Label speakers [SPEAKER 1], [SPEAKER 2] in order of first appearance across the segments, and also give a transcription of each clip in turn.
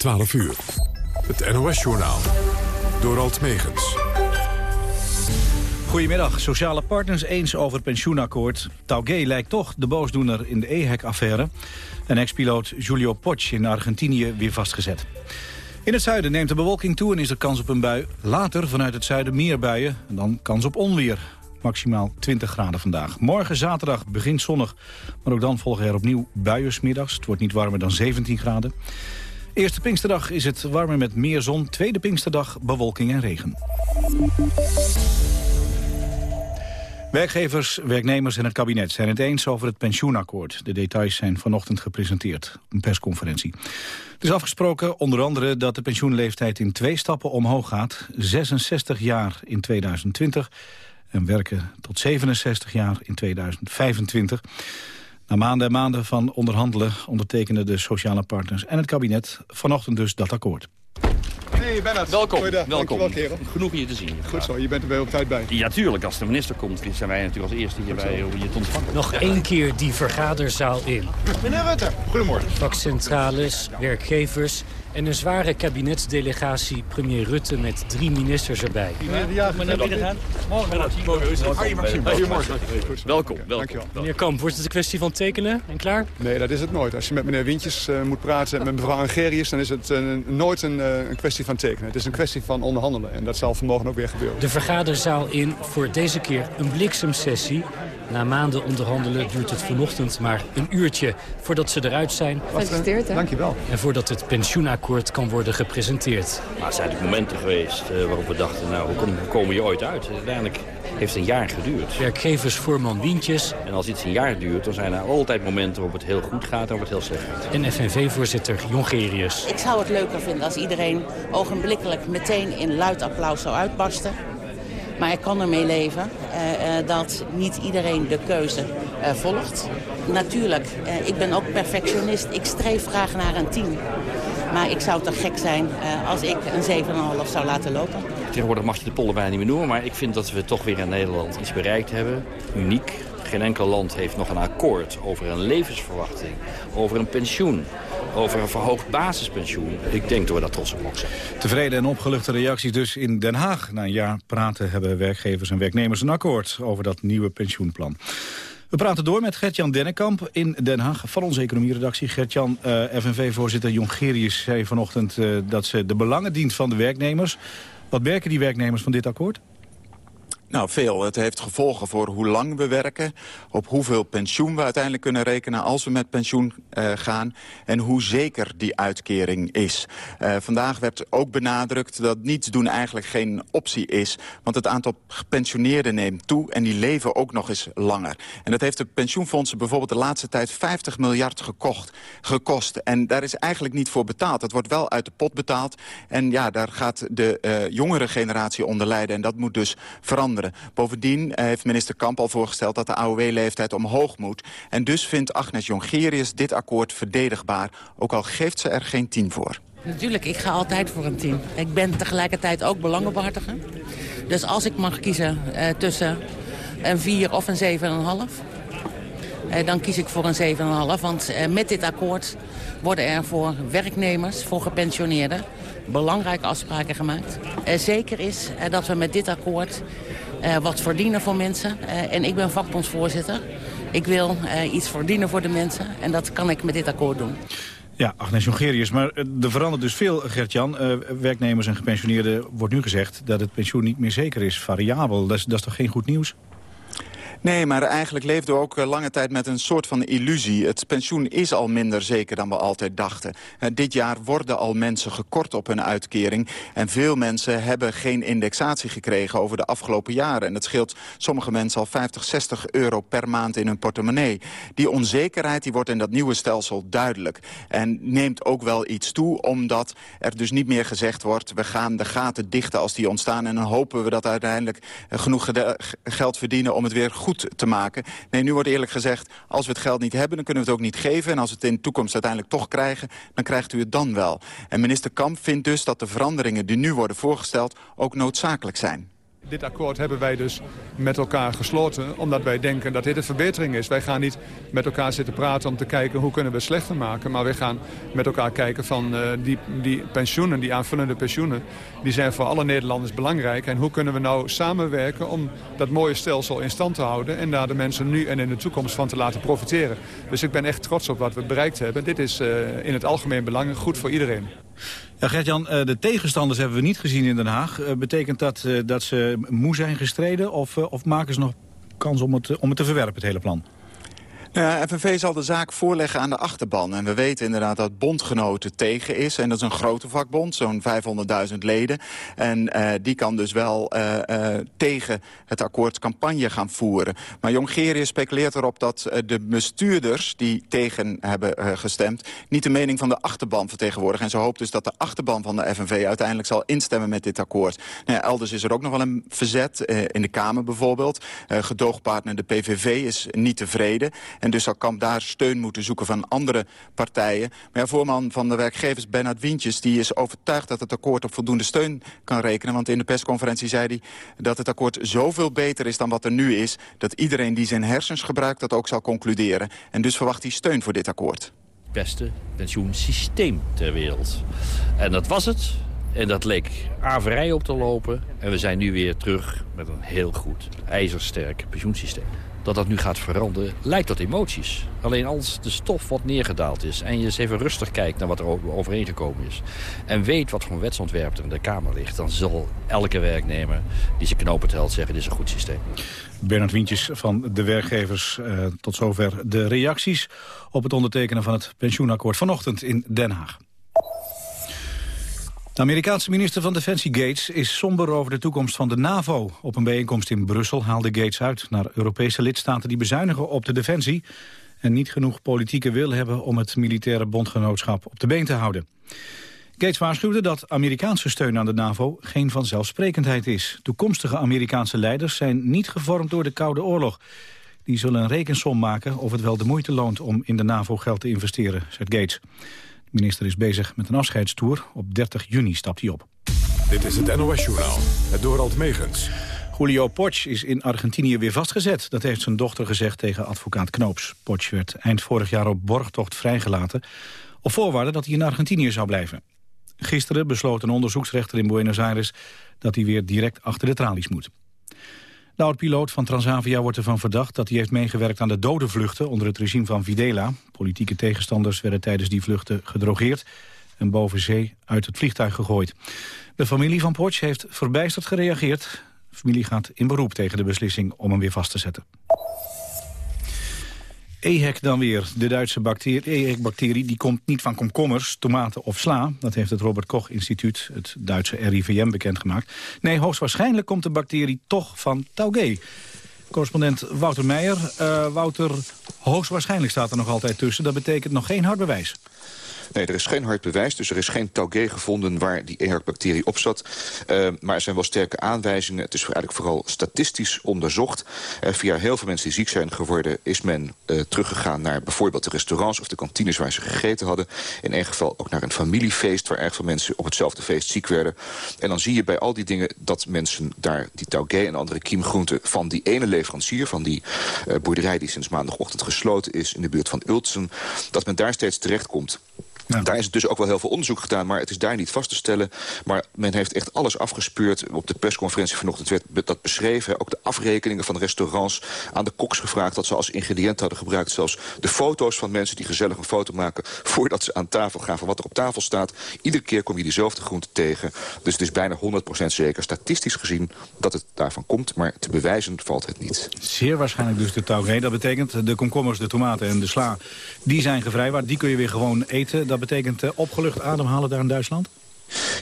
[SPEAKER 1] 12 uur. Het NOS-journaal. Door Alt Megens.
[SPEAKER 2] Goedemiddag. Sociale partners eens over pensioenakkoord. Taugé lijkt toch de boosdoener in de EHEC-affaire. En ex-piloot Julio Poch in Argentinië weer vastgezet. In het zuiden neemt de bewolking toe en is er kans op een bui. Later vanuit het zuiden meer buien en dan kans op onweer. Maximaal 20 graden vandaag. Morgen zaterdag begint zonnig, maar ook dan volgen er opnieuw buien smiddags. Het wordt niet warmer dan 17 graden. Eerste Pinksterdag is het warmer met meer zon. Tweede Pinksterdag bewolking en regen. Werkgevers, werknemers en het kabinet zijn het eens over het pensioenakkoord. De details zijn vanochtend gepresenteerd op een persconferentie. Het is afgesproken onder andere dat de pensioenleeftijd in twee stappen omhoog gaat. 66 jaar in 2020 en werken tot 67 jaar in 2025. Na maanden en maanden van onderhandelen ondertekenden de sociale partners en het kabinet vanochtend dus dat akkoord.
[SPEAKER 3] Hey Bernard.
[SPEAKER 4] Welkom.
[SPEAKER 3] Welkom.
[SPEAKER 4] Genoeg hier te zien.
[SPEAKER 3] Goed zo, je bent er weer op tijd bij.
[SPEAKER 4] Ja, tuurlijk. Als de minister komt, zijn wij natuurlijk als eerste hierbij om je te ontvangen.
[SPEAKER 5] Nog één keer die vergaderzaal in.
[SPEAKER 3] Meneer Rutte, goedemorgen.
[SPEAKER 5] Vakcentrales, werkgevers en een zware kabinetsdelegatie premier Rutte met drie ministers erbij.
[SPEAKER 4] Welkom, welkom.
[SPEAKER 3] Dankjewel.
[SPEAKER 5] Meneer Kamp, wordt het een kwestie van tekenen en klaar?
[SPEAKER 3] Nee, dat is het nooit. Als je met meneer Wintjes eh, moet praten en met mevrouw Angerius... dan is het eh, nooit een, eh, een kwestie van tekenen. Het is een kwestie van onderhandelen. En dat zal vanmorgen ook weer gebeuren.
[SPEAKER 5] De vergaderzaal in voor deze keer een bliksemsessie. Na maanden onderhandelen duurt het vanochtend maar een uurtje voordat ze eruit zijn...
[SPEAKER 6] Gefeliciteerd, hè?
[SPEAKER 3] Dankjewel.
[SPEAKER 5] en voordat het pensioenakkoord kan worden gepresenteerd.
[SPEAKER 4] Maar er zijn natuurlijk momenten geweest eh, waarop we dachten, nou, hoe kom- hoe komen je ooit uit? Uiteindelijk heeft het een jaar geduurd.
[SPEAKER 5] Werkgeversvoorman Wientjes
[SPEAKER 4] En als iets een jaar duurt, dan zijn er altijd momenten waarop het heel goed gaat en waarop het heel slecht gaat.
[SPEAKER 5] en FNV-voorzitter Jongerius.
[SPEAKER 7] Ik zou het leuker vinden als iedereen ogenblikkelijk meteen in luid applaus zou uitbarsten. Maar ik kan ermee leven eh, eh, dat niet iedereen de keuze eh, volgt. Natuurlijk, eh, ik ben ook perfectionist. Ik streef graag naar een 10. Maar ik zou toch gek zijn eh, als ik een 7,5 zou laten lopen.
[SPEAKER 4] Tegenwoordig mag je de pollen bijna niet meer noemen, maar ik vind dat we toch weer in Nederland iets bereikt hebben. Uniek. Geen enkel land heeft nog een akkoord over een levensverwachting, over een pensioen, over een verhoogd basispensioen. Ik denk dat we daar trots op mogen zijn.
[SPEAKER 2] Tevreden en opgeluchte reacties dus in Den Haag. Na een jaar praten hebben werkgevers en werknemers een akkoord over dat nieuwe pensioenplan. We praten door met Gert-Jan Dennekamp in Den Haag van onze economieredactie. Gert-Jan, eh, FNV-voorzitter Jongerius zei vanochtend eh, dat ze de belangen dient van de werknemers. Wat merken die werknemers van dit akkoord?
[SPEAKER 8] Nou, veel. Het heeft gevolgen voor hoe lang we werken... op hoeveel pensioen we uiteindelijk kunnen rekenen als we met pensioen eh, gaan... en hoe zeker die uitkering is. Eh, vandaag werd ook benadrukt dat niets doen eigenlijk geen optie is... want het aantal gepensioneerden neemt toe en die leven ook nog eens langer. En dat heeft de pensioenfondsen bijvoorbeeld de laatste tijd 50 miljard gekocht, gekost. En daar is eigenlijk niet voor betaald. Het wordt wel uit de pot betaald. En ja, daar gaat de eh, jongere generatie onder lijden. En dat moet dus veranderen. Bovendien eh, heeft minister Kamp al voorgesteld dat de AOW-leeftijd omhoog moet. En dus vindt Agnes Jongerius dit akkoord verdedigbaar. Ook al geeft ze er geen tien voor.
[SPEAKER 7] Natuurlijk, ik ga altijd voor een 10. Ik ben tegelijkertijd ook belangenbehartiger. Dus als ik mag kiezen eh, tussen een 4 of een 7,5... Eh, dan kies ik voor een 7,5. Want eh, met dit akkoord worden er voor werknemers, voor gepensioneerden... belangrijke afspraken gemaakt. Eh, zeker is eh, dat we met dit akkoord eh, wat verdienen voor mensen. Eh, en ik ben vakbondsvoorzitter. Ik wil eh, iets verdienen voor de mensen. En dat kan ik met dit akkoord doen.
[SPEAKER 2] Ja, Agnes Jongerius. Maar er verandert dus veel, Gert-Jan. Werknemers en gepensioneerden wordt nu gezegd dat het pensioen niet meer zeker is. Variabel, dat is, dat is toch geen goed nieuws?
[SPEAKER 8] Nee, maar eigenlijk leefden we ook eh, lange tijd met een soort van illusie. Het pensioen is al minder zeker dan we altijd dachten. Eh, dit jaar worden al mensen gekort op hun uitkering. En veel mensen hebben geen indexatie gekregen over de afgelopen jaren. En dat scheelt sommige mensen al 50, 60 euro per maand in hun portemonnee. Die onzekerheid die wordt in dat nieuwe stelsel duidelijk. En neemt ook wel iets toe, omdat er dus niet meer gezegd wordt... we gaan de gaten dichten als die ontstaan... en dan hopen we dat uiteindelijk eh, genoeg geld verdienen om het weer goed te maken. Nee, nu wordt eerlijk gezegd, als we het geld niet hebben... dan kunnen we het ook niet geven. En als we het in de toekomst uiteindelijk toch krijgen... dan krijgt u het dan wel. En minister Kamp vindt dus dat de veranderingen die nu worden voorgesteld... ook noodzakelijk zijn.
[SPEAKER 3] Dit akkoord hebben wij dus met elkaar gesloten omdat wij denken dat dit een verbetering is. Wij gaan niet met elkaar zitten praten om te kijken hoe kunnen we slechter maken. Maar wij gaan met elkaar kijken van uh, die, die pensioenen, die aanvullende pensioenen... die zijn voor alle Nederlanders belangrijk. En hoe kunnen we nou samenwerken om dat mooie stelsel in stand te houden... en daar de mensen nu en in de toekomst van te laten profiteren. Dus ik ben echt trots op wat we bereikt hebben. Dit is uh, in het algemeen belang goed voor iedereen.
[SPEAKER 2] Ja, Gert-Jan, eh, de tegenstanders hebben we niet gezien in Den Haag. Eh, betekent dat eh, dat ze moe zijn gestreden of, of maken ze nog kans om het, om het te verwerpen, het hele plan?
[SPEAKER 8] Ja, FNV zal de zaak voorleggen aan de achterban. En we weten inderdaad dat bondgenoten tegen is. En dat is een grote vakbond, zo'n 500.000 leden. En uh, die kan dus wel uh, uh, tegen het akkoord campagne gaan voeren. Maar Jongerius speculeert erop dat de bestuurders die tegen hebben gestemd... niet de mening van de achterban vertegenwoordigen. En ze hoopt dus dat de achterban van de FNV uiteindelijk zal instemmen met dit akkoord. Nou elders is er ook nog wel een verzet, in de Kamer bijvoorbeeld. gedoogpartner de PVV is niet tevreden. En dus zal Kamp daar steun moeten zoeken van andere partijen. Maar ja, voorman van de werkgevers Bernard Wientjes... die is overtuigd dat het akkoord op voldoende steun kan rekenen. Want in de persconferentie zei hij dat het akkoord zoveel beter is dan wat er nu is... dat iedereen die zijn hersens gebruikt dat ook zal concluderen. En dus verwacht hij steun voor dit akkoord.
[SPEAKER 4] Beste pensioensysteem ter wereld. En dat was het. En dat leek averij op te lopen. En we zijn nu weer terug met een heel goed, ijzersterk pensioensysteem dat dat nu gaat veranderen, lijkt tot emoties. Alleen als de stof wat neergedaald is en je eens even rustig kijkt naar wat er overeengekomen is... en weet wat voor wetsontwerp er in de Kamer ligt... dan zal elke werknemer die zijn knopen telt zeggen, dit is een goed systeem.
[SPEAKER 2] Bernard Wientjes van de werkgevers. Uh, tot zover de reacties op het ondertekenen van het pensioenakkoord vanochtend in Den Haag. De Amerikaanse minister van Defensie Gates is somber over de toekomst van de NAVO. Op een bijeenkomst in Brussel haalde Gates uit naar Europese lidstaten die bezuinigen op de defensie en niet genoeg politieke wil hebben om het militaire bondgenootschap op de been te houden. Gates waarschuwde dat Amerikaanse steun aan de NAVO geen vanzelfsprekendheid is. Toekomstige Amerikaanse leiders zijn niet gevormd door de Koude Oorlog. Die zullen een rekensom maken of het wel de moeite loont om in de NAVO geld te investeren, zegt Gates. De minister is bezig met een afscheidstoer. Op 30 juni stapt hij op.
[SPEAKER 1] Dit is het NOS-journaal, het Dorald Megens.
[SPEAKER 2] Julio Potsch is in Argentinië weer vastgezet. Dat heeft zijn dochter gezegd tegen advocaat Knoops. Potsch werd eind vorig jaar op borgtocht vrijgelaten... op voorwaarde dat hij in Argentinië zou blijven. Gisteren besloot een onderzoeksrechter in Buenos Aires... dat hij weer direct achter de tralies moet. De oud-piloot van Transavia wordt ervan verdacht dat hij heeft meegewerkt aan de dodenvluchten onder het regime van Videla. Politieke tegenstanders werden tijdens die vluchten gedrogeerd en boven zee uit het vliegtuig gegooid. De familie van Potsch heeft verbijsterd gereageerd. De familie gaat in beroep tegen de beslissing om hem weer vast te zetten. EHEC dan weer. De Duitse EHEC-bacterie die komt niet van komkommers, tomaten of sla. Dat heeft het Robert Koch Instituut, het Duitse RIVM, bekendgemaakt. Nee, hoogstwaarschijnlijk komt de bacterie toch van taugé. Correspondent Wouter Meijer. Uh, Wouter, hoogstwaarschijnlijk staat er nog altijd tussen. Dat betekent nog geen hard bewijs.
[SPEAKER 6] Nee, er is geen hard bewijs, dus er is geen taugé gevonden waar die EHEC-bacterie op zat. Uh, maar er zijn wel sterke aanwijzingen. Het is eigenlijk vooral statistisch onderzocht. Uh, via heel veel mensen die ziek zijn geworden... is men uh, teruggegaan naar bijvoorbeeld de restaurants of de kantines waar ze gegeten hadden. In één geval ook naar een familiefeest waar erg veel mensen op hetzelfde feest ziek werden. En dan zie je bij al die dingen dat mensen daar die taugé en andere kiemgroenten... van die ene leverancier, van die boerderij die sinds maandagochtend gesloten is... in de buurt van Ultsen, dat men daar steeds terechtkomt. Ja. Daar is dus ook wel heel veel onderzoek gedaan, maar het is daar niet vast te stellen. Maar men heeft echt alles afgespeurd. Op de persconferentie vanochtend werd dat beschreven. Ook de afrekeningen van restaurants aan de koks gevraagd... dat ze als ingrediënt hadden gebruikt. Zelfs de foto's van mensen die gezellig een foto maken... voordat ze aan tafel gaan van wat er op tafel staat. Iedere keer kom je diezelfde groente tegen. Dus het is bijna 100% zeker, statistisch gezien, dat het daarvan komt. Maar te bewijzen valt het niet.
[SPEAKER 2] Zeer waarschijnlijk dus de taugé. Dat betekent de komkommers, de tomaten en de sla... die zijn gevrijwaard. Die kun je weer gewoon eten. Dat betekent uh, opgelucht ademhalen daar in Duitsland?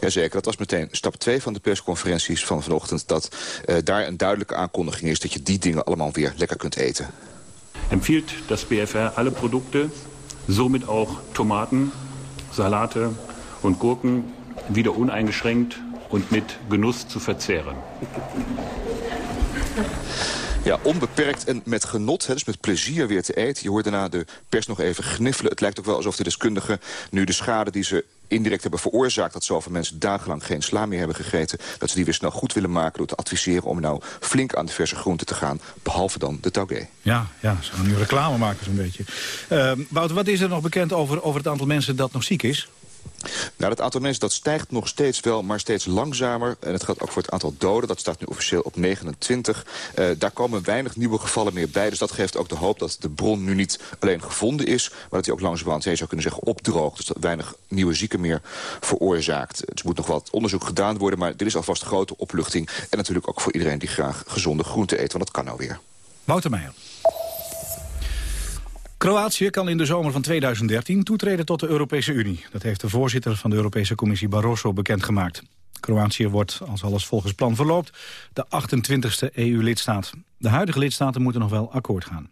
[SPEAKER 6] Jazeker, dat was meteen stap 2 van de persconferenties van vanochtend... dat uh, daar een duidelijke aankondiging is dat je die dingen allemaal weer lekker kunt eten.
[SPEAKER 9] Empfiehlt das BFR alle Produkte, somit auch Tomaten, Salate und Gurken, wieder uneingeschränkt und mit Genuss zu verzehren.
[SPEAKER 6] Ja, onbeperkt en met genot, hè, dus met plezier weer te eten. Je hoort daarna de pers nog even gniffelen. Het lijkt ook wel alsof de deskundigen nu de schade die ze indirect hebben veroorzaakt... dat zoveel mensen dagenlang geen sla meer hebben gegeten... dat ze die weer snel goed willen maken door te adviseren... om nou flink aan de verse groenten te gaan, behalve dan de taugé.
[SPEAKER 2] Ja, ja, ze gaan nu reclame maken zo'n beetje. Uh, wat is er nog bekend over, over het aantal mensen dat nog ziek is?
[SPEAKER 6] Nou, het aantal mensen dat stijgt nog steeds wel, maar steeds langzamer. En het gaat ook voor het aantal doden. Dat staat nu officieel op 29. Uh, daar komen weinig nieuwe gevallen meer bij. Dus dat geeft ook de hoop dat de bron nu niet alleen gevonden is... maar dat hij ook langzamerhand, je zou kunnen zeggen, opdroogt. Dus dat weinig nieuwe zieken meer veroorzaakt. Dus er moet nog wat onderzoek gedaan worden... maar dit is alvast grote opluchting. En natuurlijk ook voor iedereen die graag gezonde groenten eet. Want dat kan nou weer.
[SPEAKER 2] Wouter. Kroatië kan in de zomer van 2013 toetreden tot de Europese Unie. Dat heeft de voorzitter van de Europese Commissie Barroso bekendgemaakt. Kroatië wordt, als alles volgens plan verloopt, de 28e EU-lidstaat. De huidige lidstaten moeten nog wel akkoord gaan.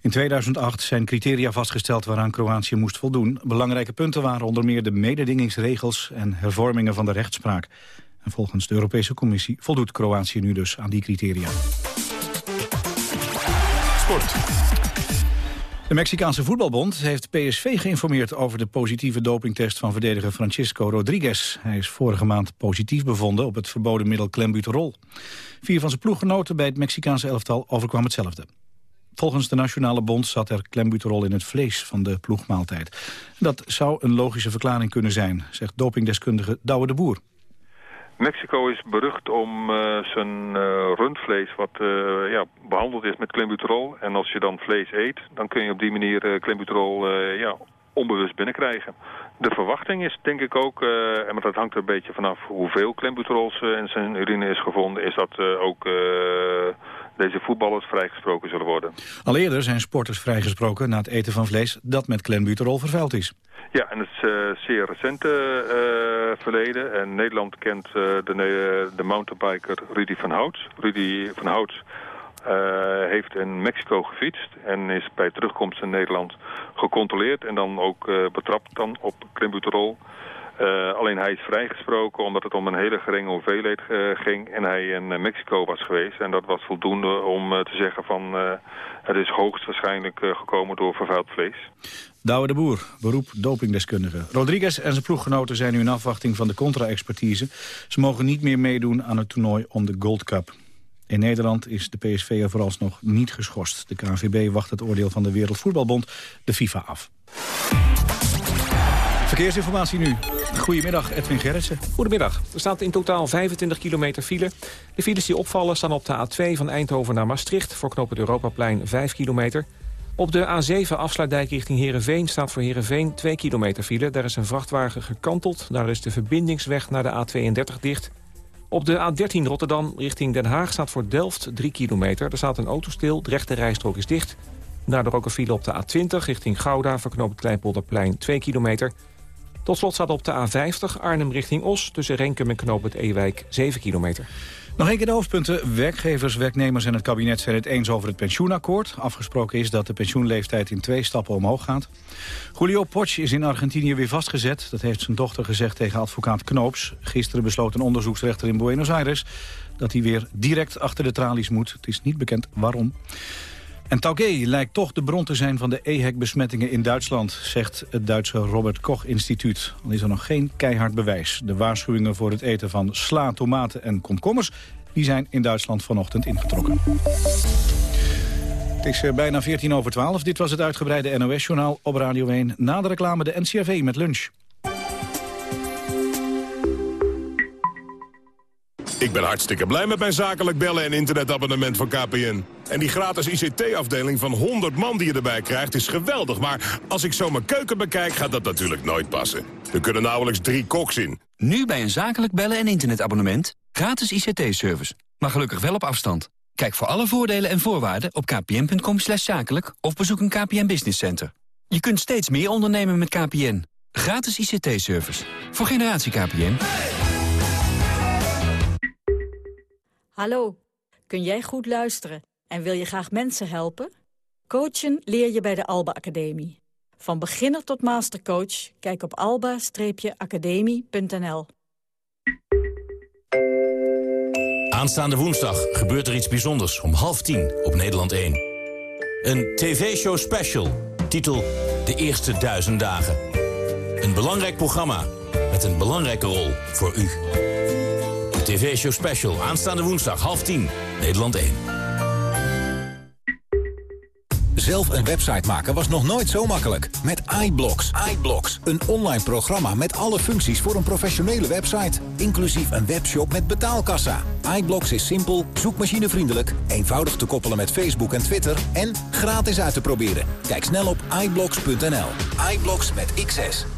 [SPEAKER 2] In 2008 zijn criteria vastgesteld waaraan Kroatië moest voldoen. Belangrijke punten waren onder meer de mededingingsregels en hervormingen van de rechtspraak. En volgens de Europese Commissie voldoet Kroatië nu dus aan die criteria. Sport. De Mexicaanse voetbalbond heeft PSV geïnformeerd over de positieve dopingtest van verdediger Francisco Rodriguez. Hij is vorige maand positief bevonden op het verboden middel clenbuterol. Vier van zijn ploeggenoten bij het Mexicaanse elftal overkwam hetzelfde. Volgens de Nationale Bond zat er clenbuterol in het vlees van de ploegmaaltijd. Dat zou een logische verklaring kunnen zijn, zegt dopingdeskundige Douwe de Boer.
[SPEAKER 10] Mexico is berucht om uh, zijn uh, rundvlees wat uh, ja, behandeld is met klembuterol. En als je dan vlees eet, dan kun je op die manier uh, ja, onbewust binnenkrijgen. De verwachting is denk ik ook, en maar dat hangt er een beetje vanaf hoeveel klembuterols in zijn urine is gevonden, is dat ook deze voetballers vrijgesproken zullen worden.
[SPEAKER 2] Al eerder zijn sporters vrijgesproken na het eten van vlees dat met klembuterol vervuild is.
[SPEAKER 10] Ja, en het is uh, zeer recente uh, verleden. En Nederland kent uh, de, de mountainbiker Rudy van Hout. Rudy van Hout heeft in Mexico gefietst en is bij terugkomst in Nederland gecontroleerd en dan ook betrapt dan op klembuterol. Uh, alleen hij is vrijgesproken omdat het om een hele geringe hoeveelheid uh, ging en hij in uh, Mexico was geweest. En dat was voldoende om te zeggen van het is hoogstwaarschijnlijk gekomen door vervuild vlees.
[SPEAKER 2] Douwe de Boer, beroep dopingdeskundige. Rodriguez en zijn ploeggenoten zijn nu in afwachting van de contra-expertise. Ze mogen niet meer meedoen aan het toernooi om de Gold Cup. In Nederland is de PSV er vooralsnog niet geschorst. De KNVB wacht het oordeel van de Wereldvoetbalbond, de FIFA, af. Verkeersinformatie nu. Goedemiddag, Edwin Gerritsen.
[SPEAKER 11] Goedemiddag. Er staat in totaal 25 kilometer file. De files die opvallen staan op de A2 van Eindhoven naar Maastricht... voor knoop het Europaplein 5 kilometer. Op de A7 afsluitdijk richting Heerenveen staat voor Heerenveen 2 kilometer file. Daar is een vrachtwagen gekanteld. Daar is de verbindingsweg naar de A32 dicht. Op de A13 Rotterdam richting Den Haag staat voor Delft 3 kilometer. Er staat een auto stil, de rechte rijstrook is dicht. Daardoor ook een file op de A20 richting Gouda... voor knoop het Kleinpolderplein 2 kilometer... Tot slot staat op de A50 Arnhem richting Os... tussen Renkum en Knoop het Ewijk 7 kilometer.
[SPEAKER 2] Nog een keer de hoofdpunten. Werkgevers, werknemers en het kabinet zijn het eens over het pensioenakkoord. Afgesproken is dat de pensioenleeftijd in twee stappen omhoog gaat. Julio Poch is in Argentinië weer vastgezet. Dat heeft zijn dochter gezegd tegen advocaat Knoops. Gisteren besloot een onderzoeksrechter in Buenos Aires... dat hij weer direct achter de tralies moet. Het is niet bekend waarom. En Taugé lijkt toch de bron te zijn van de EHEC-besmettingen in Duitsland, zegt het Duitse Robert Koch-instituut. Al is er nog geen keihard bewijs. De waarschuwingen voor het eten van sla, tomaten en komkommers die zijn in Duitsland vanochtend ingetrokken. Het is eh, bijna 14 over 12. Dit was het uitgebreide NOS-journaal op Radio 1. Na de reclame de NCRV met lunch.
[SPEAKER 12] Ik ben hartstikke blij met mijn zakelijk bellen en internetabonnement van KPN. En die gratis ICT-afdeling van 100 man die je erbij krijgt is geweldig. Maar als ik zo mijn keuken bekijk, gaat dat natuurlijk nooit passen. Er kunnen nauwelijks drie koks in.
[SPEAKER 13] Nu bij een zakelijk bellen en internetabonnement. Gratis ICT-service. Maar gelukkig wel op afstand. Kijk voor alle voordelen en voorwaarden op kpn.com zakelijk... of bezoek een KPN Business Center. Je kunt steeds meer ondernemen met KPN. Gratis ICT-service. Voor generatie KPN.
[SPEAKER 14] Hallo, kun jij goed luisteren en wil je graag mensen helpen? Coachen leer je bij de Alba Academie. Van beginner tot mastercoach, kijk op alba-academie.nl.
[SPEAKER 15] Aanstaande woensdag gebeurt er iets bijzonders om half tien op Nederland 1. Een tv-show special, titel De Eerste Duizend Dagen. Een belangrijk programma met een belangrijke rol voor u. De tv-show special, aanstaande woensdag half tien, Nederland 1.
[SPEAKER 16] Zelf een website maken was nog nooit zo makkelijk. Met iBlocks. iBlocks, een online programma met alle functies voor een professionele website. Inclusief een webshop met betaalkassa. iBlocks is simpel, zoekmachinevriendelijk, eenvoudig te koppelen met Facebook en Twitter... en gratis uit te proberen. Kijk snel op iBlocks.nl. iBlocks met XS.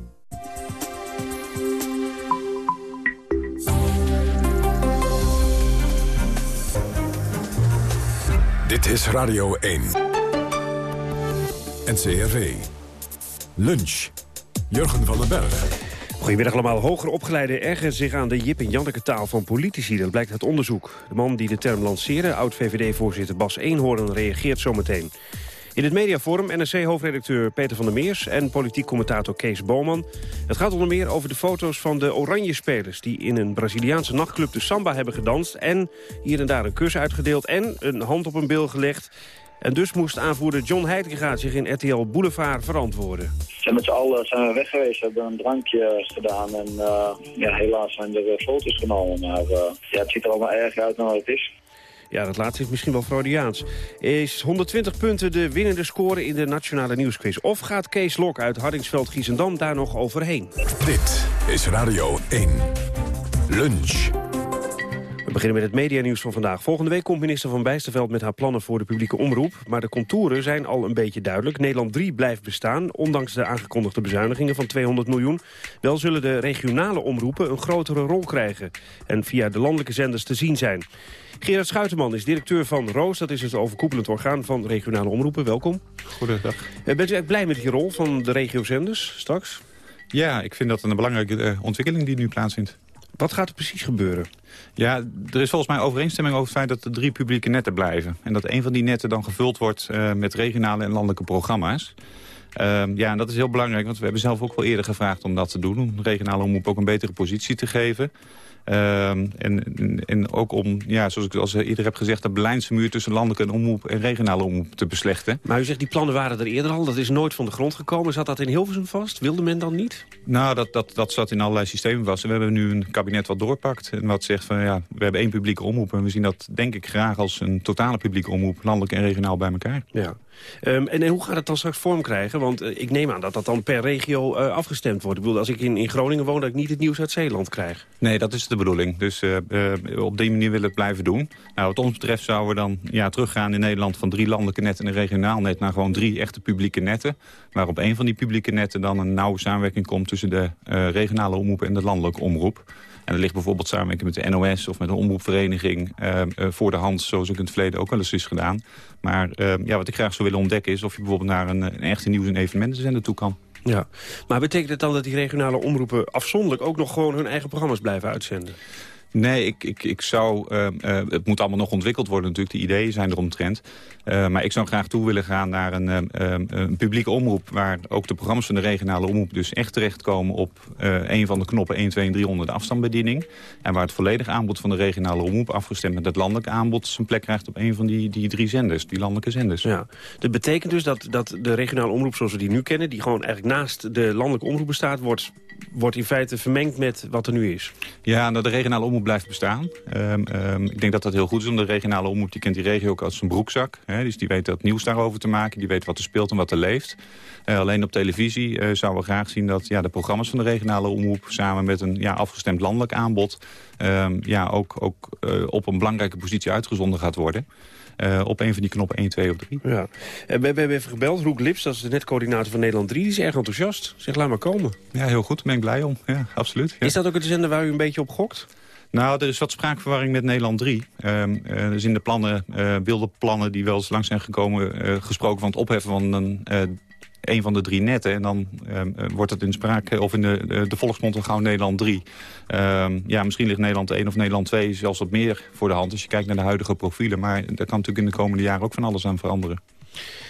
[SPEAKER 1] Dit is Radio 1. NCRV. Lunch. Jurgen van den Berg.
[SPEAKER 17] Goedemiddag allemaal. Hoger opgeleiden ergeren zich aan de Jip en Janneke taal van politici. Dat blijkt uit onderzoek. De man die de term lanceerde, oud-VVD-voorzitter Bas Eenhoorn, reageert zometeen. In het mediaforum NRC-hoofdredacteur Peter van der Meers... en politiek commentator Kees Boman. Het gaat onder meer over de foto's van de Oranje-spelers... die in een Braziliaanse nachtclub de samba hebben gedanst... en hier en daar een kus uitgedeeld en een hand op een bil gelegd. En dus moest aanvoerder John Heitinga zich in RTL Boulevard verantwoorden.
[SPEAKER 18] En met z'n allen zijn we weg geweest, hebben een drankje gedaan en uh, ja, helaas zijn er uh, foto's genomen. Maar uh, ja, het ziet er allemaal erg uit naar het is.
[SPEAKER 17] Ja, dat laatste is misschien wel Freudiaans. Is 120 punten de winnende score in de Nationale Nieuwsquiz? Of gaat Kees Lok uit Hardingsveld-Giezendam daar nog overheen?
[SPEAKER 1] Dit is Radio 1. Lunch.
[SPEAKER 17] We beginnen met het medianieuws van vandaag. Volgende week komt minister Van Bijsterveld met haar plannen voor de publieke omroep. Maar de contouren zijn al een beetje duidelijk. Nederland 3 blijft bestaan, ondanks de aangekondigde bezuinigingen van 200 miljoen. Wel zullen de regionale omroepen een grotere rol krijgen. En via de landelijke zenders te zien zijn. Gerard Schuiterman is directeur van Roos. Dat is het overkoepelend orgaan van regionale omroepen. Welkom.
[SPEAKER 19] Goedendag.
[SPEAKER 17] Bent u eigenlijk blij met die rol van de regiozenders straks?
[SPEAKER 19] Ja, ik vind dat een belangrijke ontwikkeling die nu plaatsvindt.
[SPEAKER 17] Wat gaat er precies gebeuren?
[SPEAKER 19] Ja, er is volgens mij overeenstemming over het feit dat er drie publieke netten blijven. En dat een van die netten dan gevuld wordt uh, met regionale en landelijke programma's. Uh, ja, en dat is heel belangrijk, want we hebben zelf ook wel eerder gevraagd om dat te doen. Om regionale omroep ook een betere positie te geven. Uh, en, en ook om, ja, zoals ik al eerder heb gezegd... de Berlijnse muur tussen landelijke omroep en regionale omroep te beslechten.
[SPEAKER 17] Maar u zegt, die plannen waren er eerder al. Dat is nooit van de grond gekomen. Zat dat in Hilversum vast? Wilde men dan niet?
[SPEAKER 19] Nou, dat, dat, dat zat in allerlei systemen vast. En we hebben nu een kabinet wat doorpakt. En wat zegt van, ja, we hebben één publieke omroep. En we zien dat, denk ik, graag als een totale publieke omroep. Landelijk en regionaal bij elkaar.
[SPEAKER 17] Ja. Um, en, hoe gaat het dan straks vorm krijgen? Want uh, ik neem aan dat dat dan per regio uh, afgestemd wordt. Ik bedoel, als ik in, in Groningen woon, dat ik niet het nieuws uit Zeeland krijg.
[SPEAKER 19] Nee, dat is de bedoeling. Dus uh, op die manier willen we het blijven doen. Nou, wat ons betreft zouden we dan ja, teruggaan in Nederland... van drie landelijke netten en een regionaal net... naar gewoon drie echte publieke netten. Waar op een van die publieke netten dan een nauwe samenwerking komt... tussen de regionale omroep en de landelijke omroep. En er ligt bijvoorbeeld samenwerking met de NOS of met een omroepvereniging uh, uh, voor de hand, zoals ik in het verleden ook wel eens is gedaan. Maar uh, ja, wat ik graag zou willen ontdekken is of je bijvoorbeeld naar een, een echte nieuws- en evenementenzender toe kan.
[SPEAKER 17] Ja, maar betekent het dan dat die regionale omroepen afzonderlijk ook nog gewoon hun eigen programma's blijven uitzenden?
[SPEAKER 19] Nee, ik, ik, ik zou, uh, uh, het moet allemaal nog ontwikkeld worden natuurlijk. De ideeën zijn eromtrend. Uh, maar ik zou graag toe willen gaan naar een, een publieke omroep... waar ook de programma's van de regionale omroep dus echt terechtkomen... op een van de knoppen 1, 2 en 3 onder de afstandsbediening. En waar het volledige aanbod van de regionale omroep... afgestemd met het landelijke aanbod... zijn plek krijgt op een van die, die drie zenders, die landelijke zenders.
[SPEAKER 17] Ja. Dat betekent dus dat, dat de regionale omroep zoals we die nu kennen... die gewoon eigenlijk naast de landelijke omroep bestaat... wordt, wordt in feite vermengd met wat er nu is.
[SPEAKER 19] Ja, dat de regionale omroep blijft bestaan. Um, um, ik denk dat dat heel goed is, omdat de regionale omroep... die kent die regio ook als zijn broekzak. Hè, dus die weet dat nieuws daarover te maken. Die weet wat er speelt en wat er leeft. Uh, alleen op televisie uh, zouden we graag zien dat ja, de programma's van de regionale omroep... samen met een ja, afgestemd landelijk aanbod... Um, ja, ook, ook uh, op een belangrijke positie uitgezonden gaat worden. Uh, op een van die knoppen 1, 2 of 3.
[SPEAKER 17] Ja. En we hebben even gebeld. Roek Lips, dat is de netcoördinator van Nederland 3. Die is erg enthousiast. Zeg, laat maar komen.
[SPEAKER 19] Ja, heel goed. Daar ben ik blij om. Ja, absoluut. Ja.
[SPEAKER 17] Is dat ook het zender waar u een beetje op gokt?
[SPEAKER 19] Nou, er is wat spraakverwarring met Nederland 3. Um, uh, is in de plannen, uh, wilde plannen die wel eens langs zijn gekomen... Uh, gesproken van het opheffen van een, een van de drie netten. En dan wordt het in sprake, of in de, de volksmond al gauw Nederland 3. Um, ja, misschien ligt Nederland 1 of Nederland 2 zelfs wat meer voor de hand... als je kijkt naar de huidige profielen. Maar daar kan natuurlijk in de komende jaren ook van alles aan veranderen.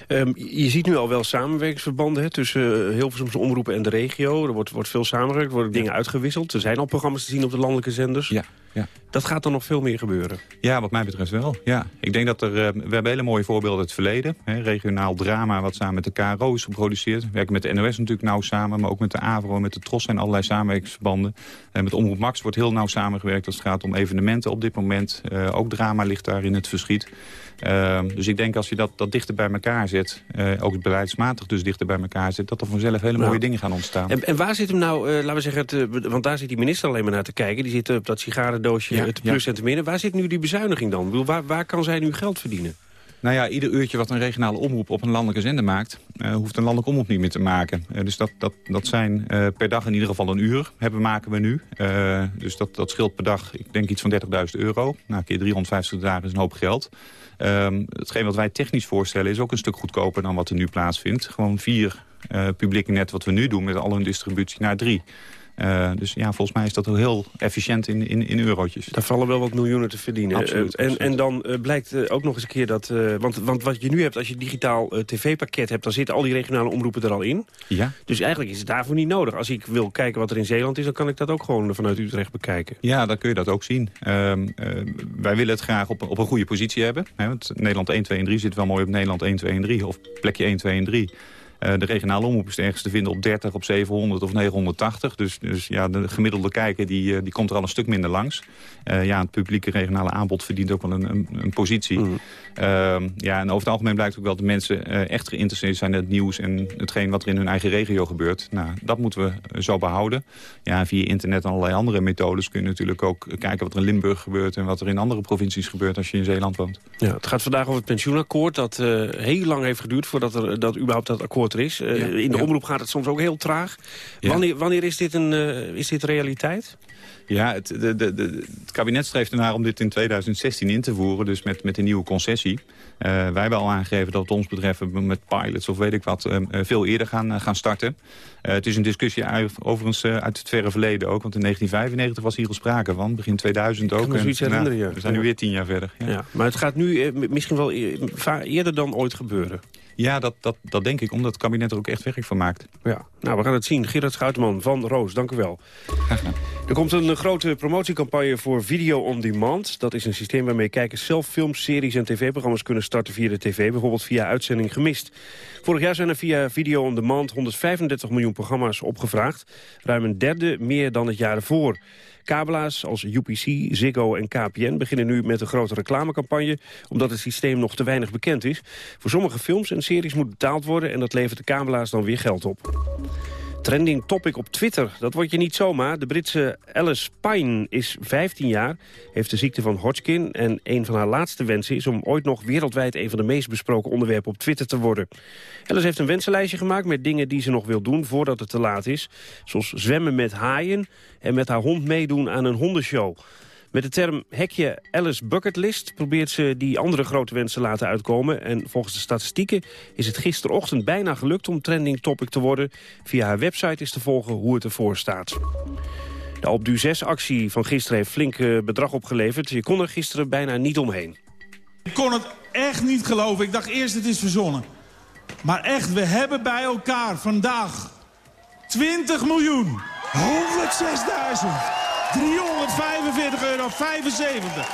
[SPEAKER 17] Um, je ziet nu al wel samenwerkingsverbanden hè, tussen uh, Hilversumse omroepen en de regio. Er wordt, wordt veel samengewerkt, er worden dingen uitgewisseld. Er zijn al programma's te zien op de landelijke zenders.
[SPEAKER 19] Ja, ja.
[SPEAKER 17] Dat gaat dan nog veel meer gebeuren?
[SPEAKER 19] Ja, wat mij betreft wel. Ja. Ik denk dat er, uh, we hebben hele mooie voorbeelden uit het verleden. Hè, regionaal drama wat samen met de KRO is geproduceerd. We werken met de NOS natuurlijk nauw samen, maar ook met de AVRO en met de TROS zijn allerlei samenwerkingsverbanden. En met Omroep Max wordt heel nauw samengewerkt als het gaat om evenementen op dit moment. Uh, ook drama ligt daar in het verschiet. Uh, dus ik denk als je dat, dat dichter bij elkaar zet, uh, ook beleidsmatig dus dichter bij elkaar zet, dat er vanzelf hele mooie dingen gaan ontstaan.
[SPEAKER 17] En, en waar zit hem nou, uh, laten we zeggen, het, uh, want daar zit die minister alleen maar naar te kijken. Die zit op dat sigarendoosje, ja, het plus ja. en te midden. Waar zit nu die bezuiniging dan? Bedoel, waar, waar kan zij nu geld verdienen?
[SPEAKER 19] Nou ja, ieder uurtje wat een regionale omroep op een landelijke zender maakt... Uh, hoeft een landelijke omroep niet meer te maken. Uh, dus dat, dat, dat zijn uh, per dag in ieder geval een uur hebben maken we nu. dus dat, dat scheelt per dag, ik denk iets van 30.000 euro. Nou, keer 350 dagen is een hoop geld. Um, hetgeen wat wij technisch voorstellen is ook een stuk goedkoper dan wat er nu plaatsvindt. Gewoon vier publieke net wat we nu doen met al hun distributie naar drie. Uh, dus ja, volgens mij is dat heel efficiënt in, in, in eurotjes.
[SPEAKER 17] Daar vallen wel wat miljoenen te verdienen.
[SPEAKER 19] Absoluut,
[SPEAKER 17] uh, en, en dan uh, blijkt ook nog eens een keer dat... want, want wat je nu hebt, als je digitaal tv-pakket hebt... dan zitten al die regionale omroepen er al in.
[SPEAKER 19] Ja.
[SPEAKER 17] Dus eigenlijk is het daarvoor niet nodig. Als ik wil kijken wat er in Zeeland is... dan kan ik dat ook gewoon vanuit Utrecht bekijken.
[SPEAKER 19] Ja, dan kun je dat ook zien. wij willen het graag op, op een goede positie hebben. Hè, want Nederland 1, 2 en 3 zit wel mooi op Nederland 1, 2 en 3. Of plekje 1, 2 en 3. Uh, de regionale omroep is ergens te vinden op 30, op 700 of 980. Dus, dus ja, de gemiddelde kijker die, uh, die komt er al een stuk minder langs. Uh, ja, het publieke regionale aanbod verdient ook wel een, een, een positie. Mm. ja, en over het algemeen blijkt ook wel dat mensen echt geïnteresseerd zijn in het nieuws... en hetgeen wat er in hun eigen regio gebeurt. Nou, dat moeten we zo behouden. Ja, via internet en allerlei andere methodes kun je natuurlijk ook kijken wat er in Limburg gebeurt... en wat er in andere provincies gebeurt als je in Zeeland woont.
[SPEAKER 17] Ja, het gaat vandaag over het pensioenakkoord dat heel lang heeft geduurd... voordat er dat überhaupt dat akkoord er is. Ja, in de ja. omroep gaat het soms ook heel traag. Wanneer, wanneer is, dit een, uh, is dit realiteit?
[SPEAKER 19] Ja, het, de, de, de, het kabinet streeft ernaar om dit in 2016 in te voeren. Dus met, met een nieuwe concessie. Uh, wij hebben al aangegeven dat het ons betreft met pilots of weet ik wat... Uh, veel eerder gaan, gaan starten. Het is een discussie uit, overigens uit het verre verleden ook. Want in 1995 was hier al sprake van. Begin 2000 ook. Nou, We zijn nu weer tien jaar verder.
[SPEAKER 17] Ja. ja. maar het gaat nu misschien wel eerder dan ooit gebeuren.
[SPEAKER 19] Ja, dat, dat, dat denk ik, omdat het kabinet er ook echt werk van maakt.
[SPEAKER 17] Ja, nou, we gaan het zien. Gerard Schuitman van Roos, dank u wel. Er komt een grote promotiecampagne voor Video On Demand. Dat is een systeem waarmee kijkers zelf films, series en tv-programma's kunnen starten via de tv. Bijvoorbeeld via uitzending gemist. Vorig jaar zijn er via Video On Demand 135 miljoen programma's opgevraagd. Ruim een derde meer dan het jaar ervoor. Kabelaars als UPC, Ziggo en KPN beginnen nu met een grote reclamecampagne... omdat het systeem nog te weinig bekend is. Voor sommige films en series moet betaald worden... en dat levert de kabelaars dan weer geld op. Trending topic op Twitter, dat word je niet zomaar. De Britse Alice Pine is 15 jaar, heeft de ziekte van Hodgkin... en een van haar laatste wensen is om ooit nog wereldwijd... een van de meest besproken onderwerpen op Twitter te worden. Alice heeft een wensenlijstje gemaakt met dingen die ze nog wil doen... voordat het te laat is, zoals zwemmen met haaien... en met haar hond meedoen aan een hondenshow... Met de term hekje Alice Bucketlist probeert ze die andere grote wensen laten uitkomen. En volgens de statistieken is het gisterochtend bijna gelukt om trending topic te worden. Via haar website is te volgen hoe het ervoor staat. De Alp du 6-actie van gisteren heeft flink bedrag opgeleverd. Je kon er gisteren bijna niet omheen.
[SPEAKER 20] Ik kon het echt niet geloven. Ik dacht eerst het is verzonnen. Maar echt, we hebben bij elkaar vandaag 20 miljoen 106.000. 345 euro 75.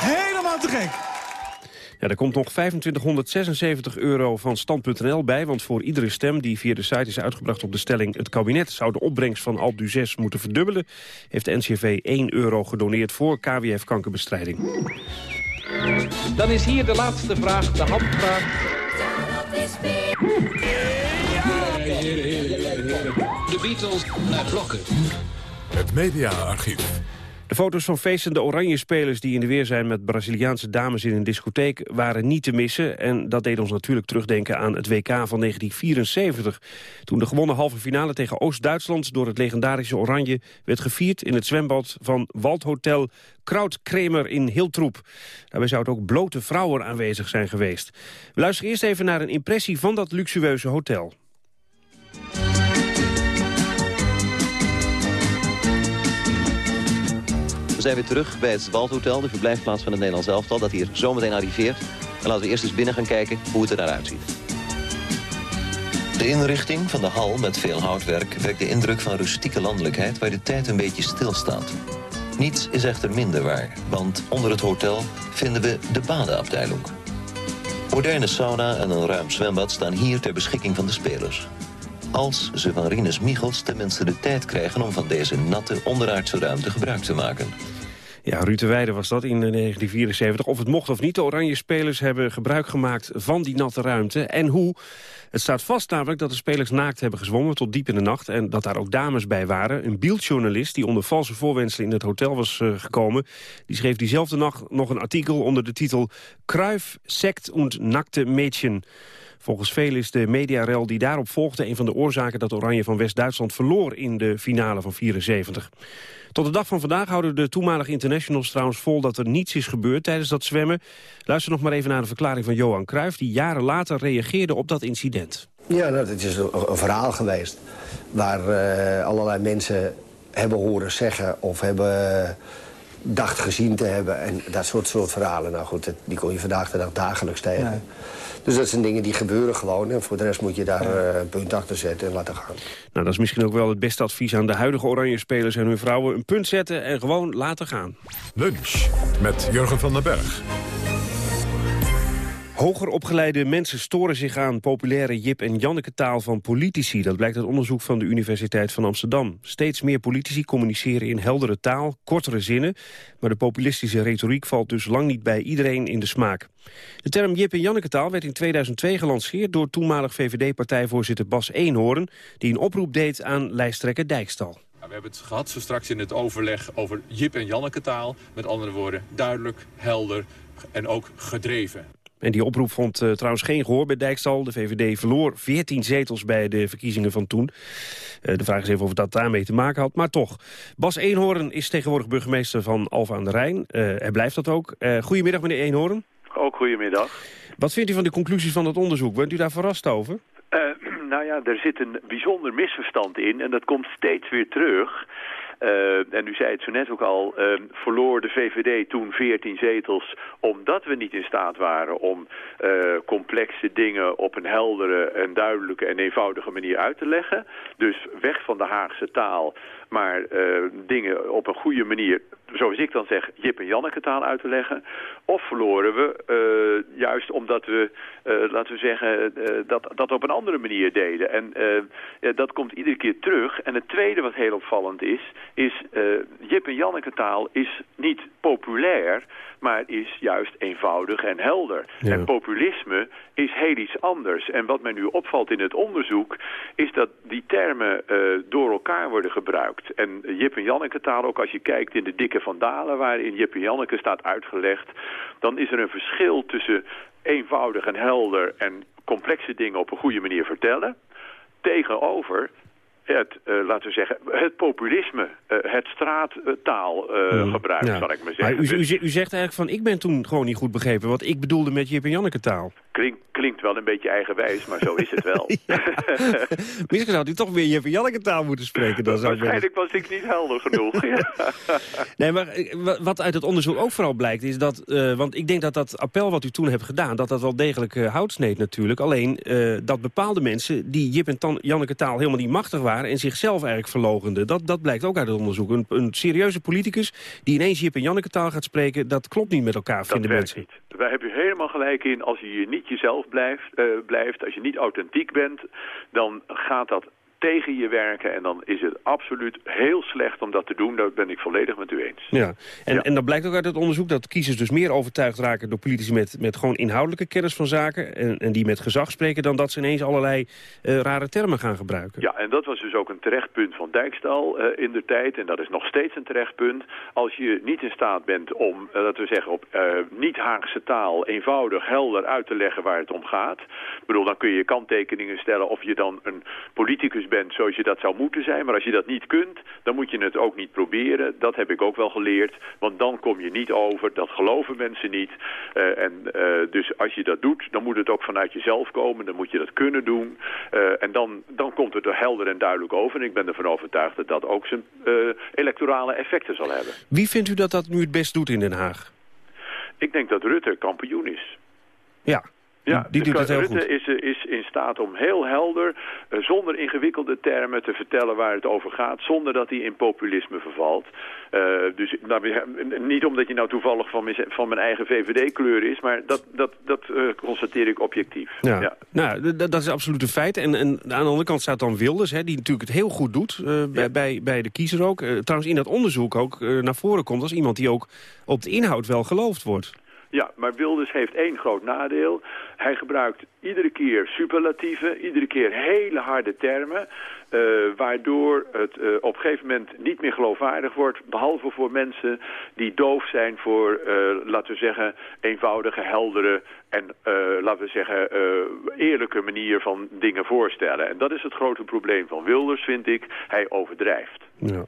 [SPEAKER 20] Helemaal te gek.
[SPEAKER 17] Ja, er komt nog 2576 euro van stand.nl bij... want voor iedere stem die via de site is uitgebracht op de stelling... het kabinet zou de opbrengst van Alp du 6 moeten verdubbelen... heeft de NCV 1 euro gedoneerd voor KWF-kankerbestrijding.
[SPEAKER 21] Dan is hier de laatste vraag, de handvraag. De Beatles naar blokken.
[SPEAKER 1] Het mediaarchief.
[SPEAKER 17] De foto's van feestende oranje-spelers die in de weer zijn met Braziliaanse dames in een discotheek waren niet te missen. En dat deed ons natuurlijk terugdenken aan het WK van 1974. Toen de gewonnen halve finale tegen Oost-Duitsland door het legendarische Oranje werd gevierd in het zwembad van Waldhotel Krautkremer in Hiltroep. Daarbij zouden ook blote vrouwen aanwezig zijn geweest. We luisteren eerst even naar een impressie van dat luxueuze hotel.
[SPEAKER 22] We zijn weer terug bij het Waldhotel, de verblijfplaats van het Nederlands elftal... dat hier zometeen arriveert. En laten we eerst eens binnen gaan kijken hoe het er eruit ziet. De inrichting van de hal met veel houtwerk wekt de indruk van rustieke landelijkheid... waar de tijd een beetje stilstaat. Niets is echter minder waar, want onder het hotel vinden we de badenafdeling. Moderne sauna en een ruim zwembad staan hier ter beschikking van de spelers. Als ze van Rinus Michels tenminste de tijd krijgen om van deze natte onderaardse ruimte gebruik te maken.
[SPEAKER 17] Ja, Ruud de Weijden was dat in 1974. Of het mocht of niet, de oranje spelers hebben gebruik gemaakt van die natte ruimte. En hoe? Het staat vast namelijk dat de spelers naakt hebben gezwommen tot diep in de nacht... en dat daar ook dames bij waren. Een beeldjournalist die onder valse voorwenselen in het hotel was uh, gekomen... die schreef diezelfde nacht nog een artikel onder de titel... Kruif, sect und nackte Mädchen... Volgens velen is de mediarel die daarop volgde... een van de oorzaken dat Oranje van West-Duitsland verloor in de finale van 74. Tot de dag van vandaag houden de toenmalige internationals trouwens vol... dat er niets is gebeurd tijdens dat zwemmen. Luister nog maar even naar de verklaring van Johan Cruijff... die jaren later reageerde op dat incident.
[SPEAKER 23] Ja, nou, het is een, een verhaal geweest... waar uh, allerlei mensen hebben horen zeggen of hebben dacht gezien te hebben. En dat soort, soort verhalen. Nou goed, die kon je vandaag de dag dagelijks tegen. Ja. Dus dat zijn dingen die gebeuren gewoon. En voor de rest moet je daar een punt achter zetten en laten gaan.
[SPEAKER 17] Nou, dat is misschien ook wel het beste advies aan de huidige oranje spelers en hun vrouwen. Een punt zetten en gewoon laten gaan.
[SPEAKER 1] Lunch met Jurgen van den Berg.
[SPEAKER 17] Hoger opgeleide mensen storen zich aan populaire Jip- en Janneke-taal van politici. Dat blijkt uit onderzoek van de Universiteit van Amsterdam. Steeds meer politici communiceren in heldere taal, kortere zinnen... maar de populistische retoriek valt dus lang niet bij iedereen in de smaak. De term Jip- en Janneke-taal werd in 2002 gelanceerd... door toenmalig VVD-partijvoorzitter Bas Eenhoorn... die een oproep deed aan lijsttrekker Dijkstal.
[SPEAKER 24] We hebben het gehad zo straks in het overleg over Jip- en Janneke-taal. Met andere woorden, duidelijk, helder en ook gedreven.
[SPEAKER 17] En die oproep vond uh, trouwens geen gehoor bij Dijkstal. De VVD verloor 14 zetels bij de verkiezingen van toen. Uh, de vraag is even of dat daarmee te maken had, maar toch. Bas Eenhoorn is tegenwoordig burgemeester van Alfa aan de Rijn. Uh, hij blijft dat ook. goedemiddag, meneer Eenhoorn.
[SPEAKER 25] Ook goedemiddag.
[SPEAKER 17] Wat vindt u van de conclusies van het onderzoek? Bent u daar verrast over?
[SPEAKER 25] nou ja, er zit een bijzonder misverstand in en dat komt steeds weer terug... Uh, en u zei het zo net ook al, uh, verloor de VVD toen 14 zetels omdat we niet in staat waren om uh, complexe dingen op een heldere en duidelijke en eenvoudige manier uit te leggen. Dus weg van de Haagse taal, maar dingen op een goede manier, zoals ik dan zeg, Jip en Janneke taal uit te leggen. Of verloren we juist omdat we, laten we zeggen, dat, dat op een andere manier deden. En dat komt iedere keer terug. En het tweede wat heel opvallend is, is Jip en Janneke taal is niet populair, maar is juist eenvoudig en helder. Ja. En populisme is heel iets anders. En wat mij nu opvalt in het onderzoek, is dat die termen uh, door elkaar worden gebruikt. En Jip en Janneke taal, ook als je kijkt in de dikke vandalen, waarin Jip en Janneke staat uitgelegd, dan is er een verschil tussen eenvoudig en helder en complexe dingen op een goede manier vertellen, tegenover het, uh, laten we zeggen, het populisme, uh, het straattaalgebruik, uh, ja. zal ik maar zeggen.
[SPEAKER 17] Maar u, u, u, zegt eigenlijk van, ik ben toen gewoon niet goed begrepen wat ik bedoelde met Jip en Janneke taal.
[SPEAKER 25] Klink, klinkt wel een beetje eigenwijs, maar zo is het wel.
[SPEAKER 17] Misschien had u toch weer Jip en Janneke taal moeten spreken. Dan zou
[SPEAKER 25] Waarschijnlijk was ik niet helder genoeg.
[SPEAKER 17] nee, maar wat uit het onderzoek ook vooral blijkt is dat, want ik denk dat dat appel wat u toen hebt gedaan, dat dat wel degelijk hout sneed natuurlijk. Alleen dat bepaalde mensen die Jip en Janneke taal helemaal niet machtig waren, en zichzelf eigenlijk verlogende. Dat, dat blijkt ook uit het onderzoek. Een, een serieuze politicus die ineens Jip en Janneke taal gaat spreken... dat klopt niet met elkaar,
[SPEAKER 25] dat
[SPEAKER 17] vinden mensen.
[SPEAKER 25] Niet. Wij hebben helemaal gelijk in, als je niet jezelf blijft, uh, blijft... als je niet authentiek bent, dan gaat dat tegen je werken. En dan is het absoluut heel slecht om dat te doen. Daar ben ik volledig met u eens.
[SPEAKER 17] Ja, en, en dan blijkt ook uit het onderzoek dat kiezers dus meer overtuigd raken... door politici met, met gewoon inhoudelijke kennis van zaken... en, en die met gezag spreken dan dat ze ineens allerlei uh, rare termen gaan gebruiken.
[SPEAKER 25] Ja, en dat was dus ook een terecht punt van Dijkstal uh, in de tijd. En dat is nog steeds een terecht punt. Als je niet in staat bent om, uh, laten we zeggen, op niet-Haagse taal... eenvoudig, helder uit te leggen waar het om gaat... Ik bedoel, dan kun je kanttekeningen stellen of je dan een politicus bent zoals je dat zou moeten zijn. Maar als je dat niet kunt, dan moet je het ook niet proberen. Dat heb ik ook wel geleerd, want dan kom je niet over. Dat geloven mensen niet. Uh, en uh, dus als je dat doet, dan moet het ook vanuit jezelf komen. Dan moet je dat kunnen doen. Uh, en dan, dan komt het er helder en duidelijk over. En ik ben ervan overtuigd dat dat ook zijn electorale effecten zal hebben.
[SPEAKER 17] Wie vindt u dat dat nu het best doet in Den Haag?
[SPEAKER 25] Ik denk dat Rutte kampioen is.
[SPEAKER 17] Ja,
[SPEAKER 25] ja,
[SPEAKER 17] die doet het heel
[SPEAKER 25] Rutte
[SPEAKER 17] goed.
[SPEAKER 25] Is, is in staat om heel helder, uh, zonder ingewikkelde termen te vertellen waar het over gaat, zonder dat hij in populisme vervalt. Uh, dus nou, niet omdat je nou toevallig van mijn, van mijn eigen VVD-kleur is, maar dat, dat, dat uh, constateer ik objectief.
[SPEAKER 17] Ja. ja. Nou, dat is absoluut een feit. En, en aan de andere kant staat dan Wilders, hè, die natuurlijk het heel goed doet, ja. bij, bij, bij de kiezer ook. trouwens in dat onderzoek ook naar voren komt als iemand die ook op de inhoud wel geloofd wordt.
[SPEAKER 25] Ja, maar Wilders heeft één groot nadeel. Hij gebruikt iedere keer superlatieven, iedere keer hele harde termen... Uh, waardoor het uh, op een gegeven moment niet meer geloofwaardig wordt... behalve voor mensen die doof zijn voor, uh, laten we zeggen... eenvoudige, heldere en, laten we zeggen, eerlijke manier van dingen voorstellen. En dat is het grote probleem van Wilders, vind ik. Hij overdrijft.
[SPEAKER 17] Ja.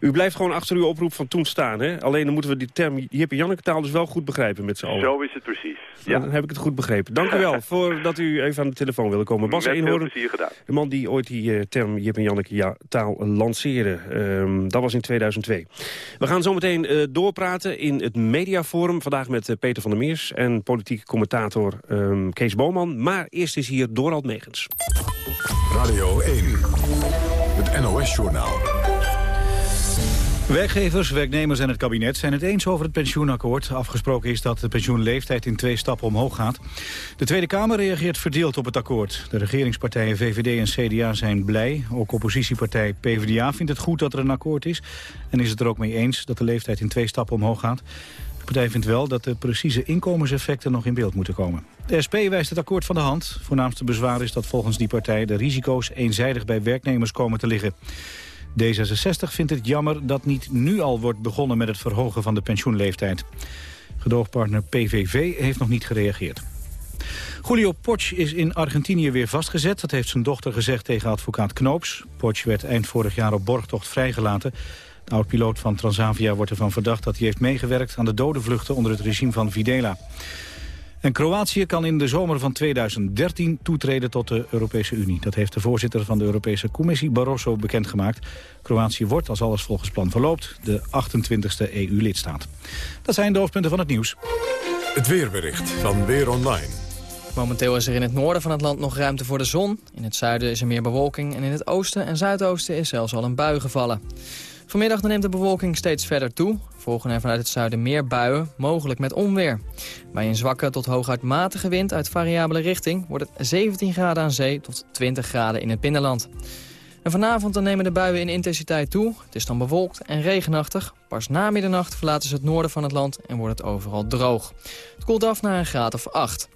[SPEAKER 17] U blijft gewoon achter uw oproep van toen staan, hè? Alleen dan moeten we die term Jip en Janneke taal dus wel goed begrijpen met z'n allen.
[SPEAKER 25] Zo is het precies. Ja.
[SPEAKER 17] Dan heb ik het goed begrepen. Dank u wel voor dat u even aan de telefoon wilde komen. Bas
[SPEAKER 25] Met
[SPEAKER 17] Eenhoorn,
[SPEAKER 25] veel gedaan.
[SPEAKER 17] de man die ooit die uh, term Jip en Janneke ja, taal lanceerde. Um, dat was in 2002. We gaan zometeen uh, doorpraten in het mediaforum. Vandaag met uh, Peter van der Meers en politiek commentator um, Kees Boman. Maar eerst is hier Dorald Megens.
[SPEAKER 1] Radio 1, het NOS-journaal.
[SPEAKER 2] Werkgevers, werknemers en het kabinet zijn het eens over het pensioenakkoord. Afgesproken is dat de pensioenleeftijd in twee stappen omhoog gaat. De Tweede Kamer reageert verdeeld op het akkoord. De regeringspartijen VVD en CDA zijn blij. Ook oppositiepartij PvdA vindt het goed dat er een akkoord is. En is het er ook mee eens dat de leeftijd in twee stappen omhoog gaat. De partij vindt wel dat de precieze inkomenseffecten nog in beeld moeten komen. De SP wijst het akkoord van de hand. Voornaamste bezwaar is dat volgens die partij de risico's eenzijdig bij werknemers komen te liggen. D66 vindt het jammer dat niet nu al wordt begonnen met het verhogen van de pensioenleeftijd. Gedoogpartner PVV heeft nog niet gereageerd. Julio Poch is in Argentinië weer vastgezet. Dat heeft zijn dochter gezegd tegen advocaat Knoops. Poch werd eind vorig jaar op borgtocht vrijgelaten. De oud-piloot van Transavia wordt ervan verdacht dat hij heeft meegewerkt... aan de dodenvluchten onder het regime van Videla. En Kroatië kan in de zomer van 2013 toetreden tot de Europese Unie. Dat heeft de voorzitter van de Europese Commissie Barroso bekendgemaakt. Kroatië wordt, als alles volgens plan verloopt, de 28e EU-lidstaat. Dat zijn de hoofdpunten van het nieuws.
[SPEAKER 1] Het weerbericht van Weer Online.
[SPEAKER 26] Momenteel is er in het noorden van het land nog ruimte voor de zon. In het zuiden is er meer bewolking en in het oosten en zuidoosten is zelfs al een bui gevallen. Vanmiddag neemt de bewolking steeds verder toe. Volgen er vanuit het zuiden meer buien, mogelijk met onweer. Bij een zwakke tot hooguit matige wind uit variabele richting... wordt het 17 graden aan zee tot 20 graden in het binnenland. En vanavond dan nemen de buien in intensiteit toe. Het is dan bewolkt en regenachtig. Pas na middernacht verlaten ze het noorden van het land en wordt het overal droog. Het koelt af naar een graad of 8.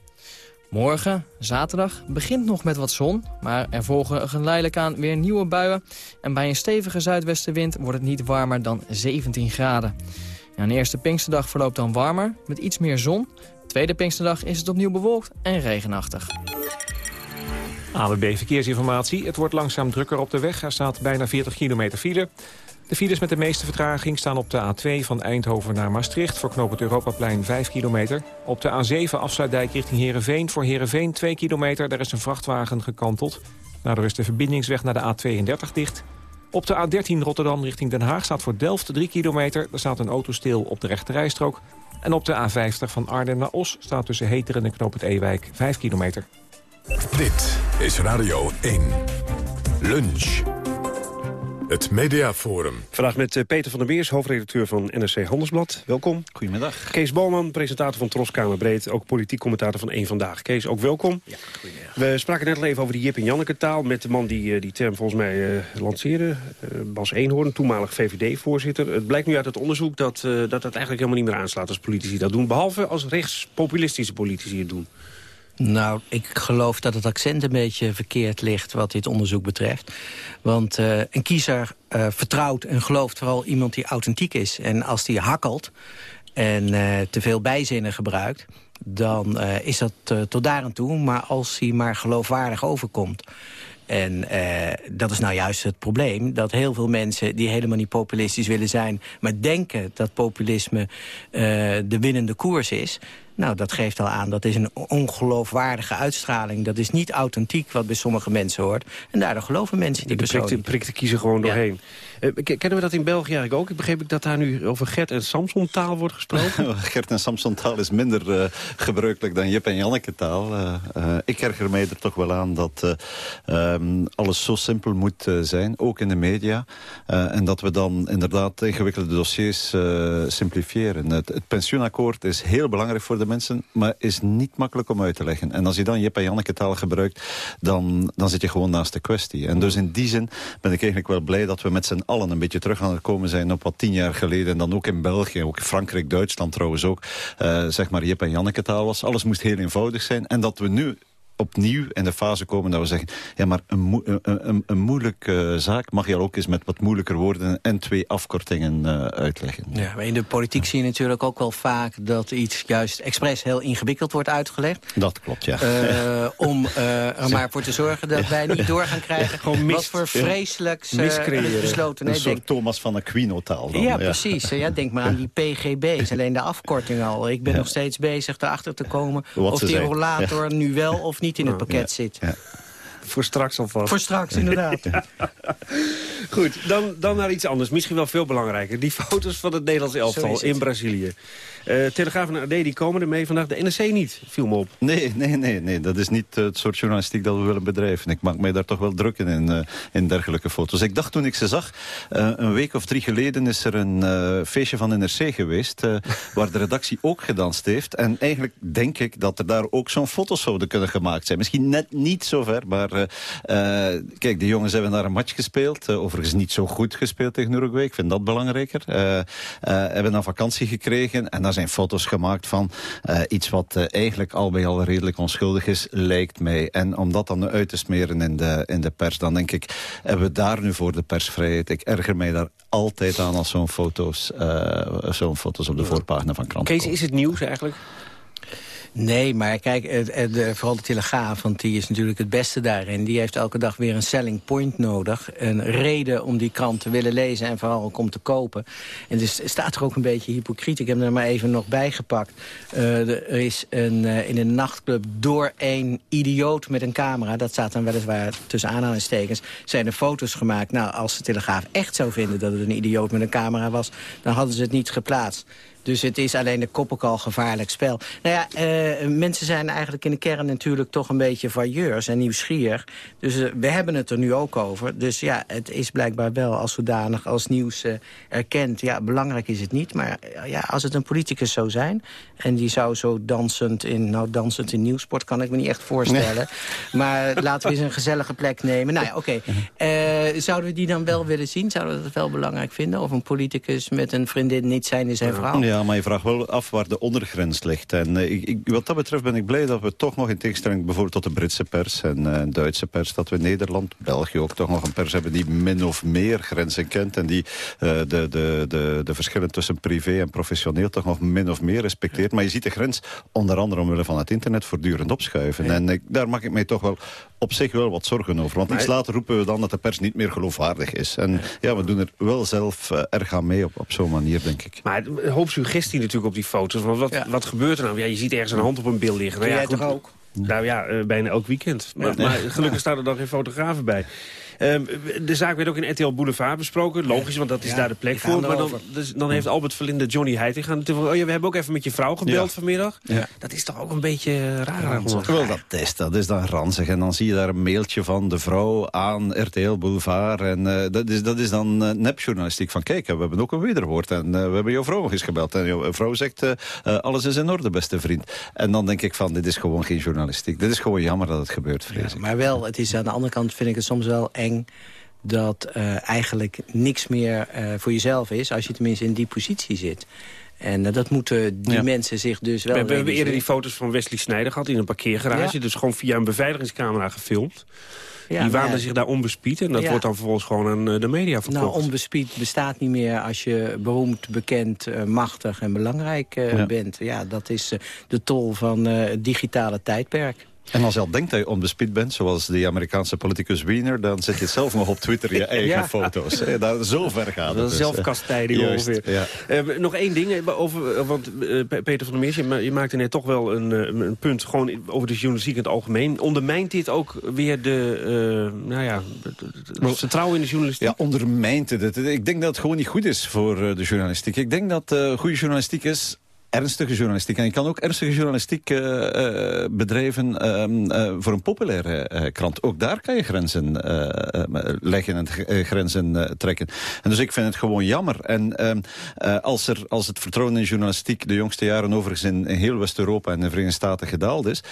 [SPEAKER 26] Morgen, zaterdag, begint nog met wat zon, maar er volgen geleidelijk aan weer nieuwe buien. En bij een stevige zuidwestenwind wordt het niet warmer dan 17 graden. De eerste Pinksterdag verloopt dan warmer, met iets meer zon. Tweede Pinksterdag is het opnieuw bewolkt en regenachtig.
[SPEAKER 11] AWB Verkeersinformatie. Het wordt langzaam drukker op de weg. Er staat bijna 40 kilometer file. De files met de meeste vertraging staan op de A2 van Eindhoven naar Maastricht... voor knoop het Europaplein 5 kilometer. Op de A7 afsluitdijk richting Heerenveen. Voor Heerenveen 2 kilometer, daar is een vrachtwagen gekanteld. Daardoor is de verbindingsweg naar de A32 dicht. Op de A13 Rotterdam richting Den Haag staat voor Delft 3 kilometer. Er staat een auto stil op de rechterrijstrook. En op de A50 van Arnhem naar Os staat tussen Heteren en knoop het Ewijk 5 kilometer.
[SPEAKER 1] Dit is Radio 1. Lunch. Het Mediaforum.
[SPEAKER 17] Vandaag met eh, Peter van der Meers, hoofdredacteur van NRC Handelsblad. Welkom.
[SPEAKER 2] Goedemiddag.
[SPEAKER 17] Kees Balman, presentator van Troskamer Breed. Ook politiek commentator van Eén Vandaag. Kees, ook welkom.
[SPEAKER 2] Ja, goedemiddag.
[SPEAKER 17] We spraken net al even over die Jip en Janneke taal... met de man die eh, die term volgens mij uh, lanceerde. Uh, Bas Eenhoorn, toenmalig VVD-voorzitter. Het blijkt nu uit het onderzoek dat, uh, dat dat eigenlijk helemaal niet meer aanslaat... als politici dat doen. Behalve als rechtspopulistische politici het doen.
[SPEAKER 27] Nou, ik geloof dat het accent een beetje verkeerd ligt wat dit onderzoek betreft. Want uh, een kiezer uh, vertrouwt en gelooft vooral iemand die authentiek is. En als die hakkelt en uh, te veel bijzinnen gebruikt... dan is dat tot daar aan toe. Maar als hij maar geloofwaardig overkomt... En dat is nou juist het probleem. Dat heel veel mensen die helemaal niet populistisch willen zijn... maar denken dat populisme de winnende koers is... Nou, dat geeft al aan, dat is een ongeloofwaardige uitstraling. Dat is niet authentiek wat bij sommige mensen hoort. En daardoor geloven mensen die persoon
[SPEAKER 17] de kiezer gewoon doorheen. Ja. Uh, kennen we dat in België eigenlijk ook? Ik begreep dat daar nu over Gert en Samson taal wordt gesproken.
[SPEAKER 28] Gert en Samson taal is minder uh, gebruikelijk dan Jip en Janneke taal. Uh, ik erger mij er toch wel aan dat um, alles zo simpel moet zijn, ook in de media. en dat we dan inderdaad ingewikkelde dossiers simplifiëren. Het, het pensioenakkoord is heel belangrijk voor de mensen, maar is niet makkelijk om uit te leggen. En als je dan Jip en Janneke taal gebruikt, dan, dan zit je gewoon naast de kwestie. En dus in die zin ben ik eigenlijk wel blij dat we met z'n allen een beetje terug aan het komen zijn op wat tien jaar geleden. En dan ook in België, ook in Frankrijk, Duitsland trouwens ook, uh, zeg maar Jip en Janneke taal was. Alles moest heel eenvoudig zijn. En dat we nu opnieuw in de fase komen dat we zeggen... ja, maar een, mo een, een, een moeilijke zaak mag je ook eens met wat moeilijker woorden... en twee afkortingen uh, uitleggen.
[SPEAKER 27] Ja, maar in de politiek zie je natuurlijk ook wel vaak... dat iets juist expres heel ingewikkeld wordt uitgelegd.
[SPEAKER 28] Dat klopt, ja.
[SPEAKER 27] Uh, om er maar voor te zorgen dat ja. wij niet door gaan krijgen... Ja, wat voor vreselijks besloten.
[SPEAKER 28] Nee, een soort denk... Thomas van Aquino-taal.
[SPEAKER 27] Ja, ja, precies. Ja, denk maar aan die PGB's, alleen de afkorting al. Ik ben nog steeds bezig erachter te komen... Wat of die rollator nu wel of niet niet in het pakket zit.
[SPEAKER 17] Voor straks alvast.
[SPEAKER 27] Voor straks, inderdaad.
[SPEAKER 17] Goed, dan, dan naar iets anders. Misschien wel veel belangrijker. Die foto's van het Nederlands elftal in Brazilië. Uh, Telegraaf en AD die komen ermee vandaag. De NRC niet, viel me op.
[SPEAKER 28] Nee, nee, nee, nee. dat is niet het soort journalistiek dat we willen bedrijven. Ik maak mij daar toch wel druk in, in, uh, in dergelijke foto's. Ik dacht toen ik ze zag, uh, een week of drie geleden is er een feestje van NRC geweest... waar de redactie ook gedanst heeft. En eigenlijk denk ik dat er daar ook zo'n foto's zouden kunnen gemaakt zijn. Misschien net niet zo ver, maar kijk, de jongens hebben daar een match gespeeld. Overigens niet zo goed gespeeld tegen Uruguay. Ik vind dat belangrijker. hebben dan vakantie gekregen en daar zijn foto's gemaakt van uh, iets wat eigenlijk al bij al redelijk onschuldig is, lijkt mij. En om dat dan uit te smeren in de, in de pers, dan denk ik, hebben we daar nu voor de persvrijheid. Ik erger mij daar altijd aan als zo'n foto's, zo'n foto's op de voorpagina van kranten
[SPEAKER 17] Kees, is het nieuws eigenlijk?
[SPEAKER 27] Nee, maar kijk, de, vooral de Telegraaf, want die is natuurlijk het beste daarin. Die heeft elke dag weer een selling point nodig. Een reden om die krant te willen lezen en vooral ook om te kopen. En dus staat er ook een beetje hypocriet. Ik heb er maar even nog bijgepakt. Uh, er is een, uh, in een nachtclub door een idioot met een camera... dat staat dan weliswaar tussen aanhalingstekens... zijn er foto's gemaakt. Nou, als de Telegraaf echt zou vinden dat het een idioot met een camera was... dan hadden ze het niet geplaatst. Dus het is alleen de koppelkal gevaarlijk spel. Nou ja, uh, mensen zijn eigenlijk in de kern natuurlijk toch een beetje vailleurs en nieuwsgierig. Dus uh, we hebben het er nu ook over. Dus ja, het is blijkbaar wel als zodanig als nieuws uh, erkend. Ja, belangrijk is het niet. Maar ja, als het een politicus zou zijn... en die zou zo dansend in... nou, dansend in nieuwsport kan ik me niet echt voorstellen. Nee. Maar laten we eens een gezellige plek nemen. Nou ja, oké. Okay. zouden we die dan wel willen zien? Zouden we dat wel belangrijk vinden? Of een politicus met een vriendin niet zijn in zijn vrouw?
[SPEAKER 28] Ja, maar je vraagt wel af waar de ondergrens ligt. En uh, ik, wat dat betreft ben ik blij dat we toch nog in tegenstelling bijvoorbeeld tot de Britse pers en uh, Duitse pers, dat we Nederland, België ook toch nog een pers hebben die min of meer grenzen kent en die uh, de, de, de, de verschillen tussen privé en professioneel toch nog min of meer respecteert. Maar je ziet de grens onder andere omwille van het internet voortdurend opschuiven. Ja. En daar maak ik mij toch wel op zich wel wat zorgen over. Want iets later roepen we dan dat de pers niet meer geloofwaardig is. En ja, we doen er wel zelf erg aan mee op, op zo'n manier, denk ik.
[SPEAKER 17] Maar hoop suggestie natuurlijk op die foto's. Want wat, ja. wat gebeurt er nou? Ja, je ziet ergens een hand op een beeld liggen.
[SPEAKER 27] Nou,
[SPEAKER 17] ja,
[SPEAKER 27] jij toch ook?
[SPEAKER 17] Nou ja, uh, bijna elk weekend. Maar, maar gelukkig staan er dan geen fotografen bij. Ehm, de zaak werd ook in RTL Boulevard besproken. Logisch, want dat is
[SPEAKER 27] Ja,
[SPEAKER 17] daar de plek
[SPEAKER 27] gaan
[SPEAKER 17] voor. Maar dan, dus, dan heeft Albert Verlinde Johnny Heitinga natuurlijk... Oh ja, we hebben ook even met je vrouw gebeld
[SPEAKER 28] Ja.
[SPEAKER 17] vanmiddag.
[SPEAKER 28] Ja.
[SPEAKER 17] Dat is toch ook een beetje raar. te
[SPEAKER 28] Wel, dat is, dat is dan ranzig. En dan zie je daar een mailtje van de vrouw aan RTL Boulevard. En eh, dat, is, dat is dan eh, nepjournalistiek. Van kijk, we hebben ook een wederwoord. En eh, we hebben jouw vrouw nog eens gebeld. En jouw vrouw zegt, alles is in orde, beste vriend. En dan denk ik van, dit is gewoon geen journalistiek. Dit is gewoon jammer dat het gebeurt, vrees ik.
[SPEAKER 27] Maar wel, het is aan de andere kant vind ik het soms wel eng dat eh, eigenlijk niks meer eh, voor jezelf is... als je tenminste in die positie zit. En eh, dat moeten die
[SPEAKER 17] Ja.
[SPEAKER 27] mensen zich dus
[SPEAKER 17] We
[SPEAKER 27] wel...
[SPEAKER 17] hebben, we hebben eerder die foto's van Wesley Snijder gehad in een parkeergarage.
[SPEAKER 27] Ja.
[SPEAKER 17] Dus gewoon via een beveiligingscamera gefilmd.
[SPEAKER 27] Ja,
[SPEAKER 17] die waanden zich daar onbespied. En dat wordt dan vervolgens gewoon aan de media verkocht.
[SPEAKER 27] Nou, onbespied bestaat niet meer als je beroemd, bekend, machtig en belangrijk bent. Ja, dat is de tol van het digitale tijdperk.
[SPEAKER 28] En als je al denkt dat je onbespied bent, zoals die Amerikaanse politicus Wiener... dan zet je het zelf nog op Twitter, je eigen
[SPEAKER 27] Ja.
[SPEAKER 28] foto's. hè. Daar, zo ver gaat het.
[SPEAKER 17] Dat
[SPEAKER 28] dus,
[SPEAKER 17] zelfkastijding ongeveer.
[SPEAKER 28] Ja.
[SPEAKER 17] Eh, nog één ding, over, eh, want eh, Pe- Peter van der Meers, je, ma- je maakte net toch wel een, een punt gewoon over de journalistiek in het algemeen. Ondermijnt dit ook weer de, nou ja, het- vertrouwen in de journalistiek?
[SPEAKER 28] Ja, ondermijnt het. Ik denk dat het gewoon niet goed is voor de journalistiek. Ik denk dat goede journalistiek is ernstige journalistiek. En je kan ook ernstige journalistiek eh, eh, bedrijven ehm, eh, voor een populaire krant. Ook daar kan je grenzen leggen en grenzen trekken. En dus ik vind het gewoon jammer. En ehm, eh, als, er, als het vertrouwen in journalistiek de jongste jaren overigens in heel West-Europa en de Verenigde Staten gedaald is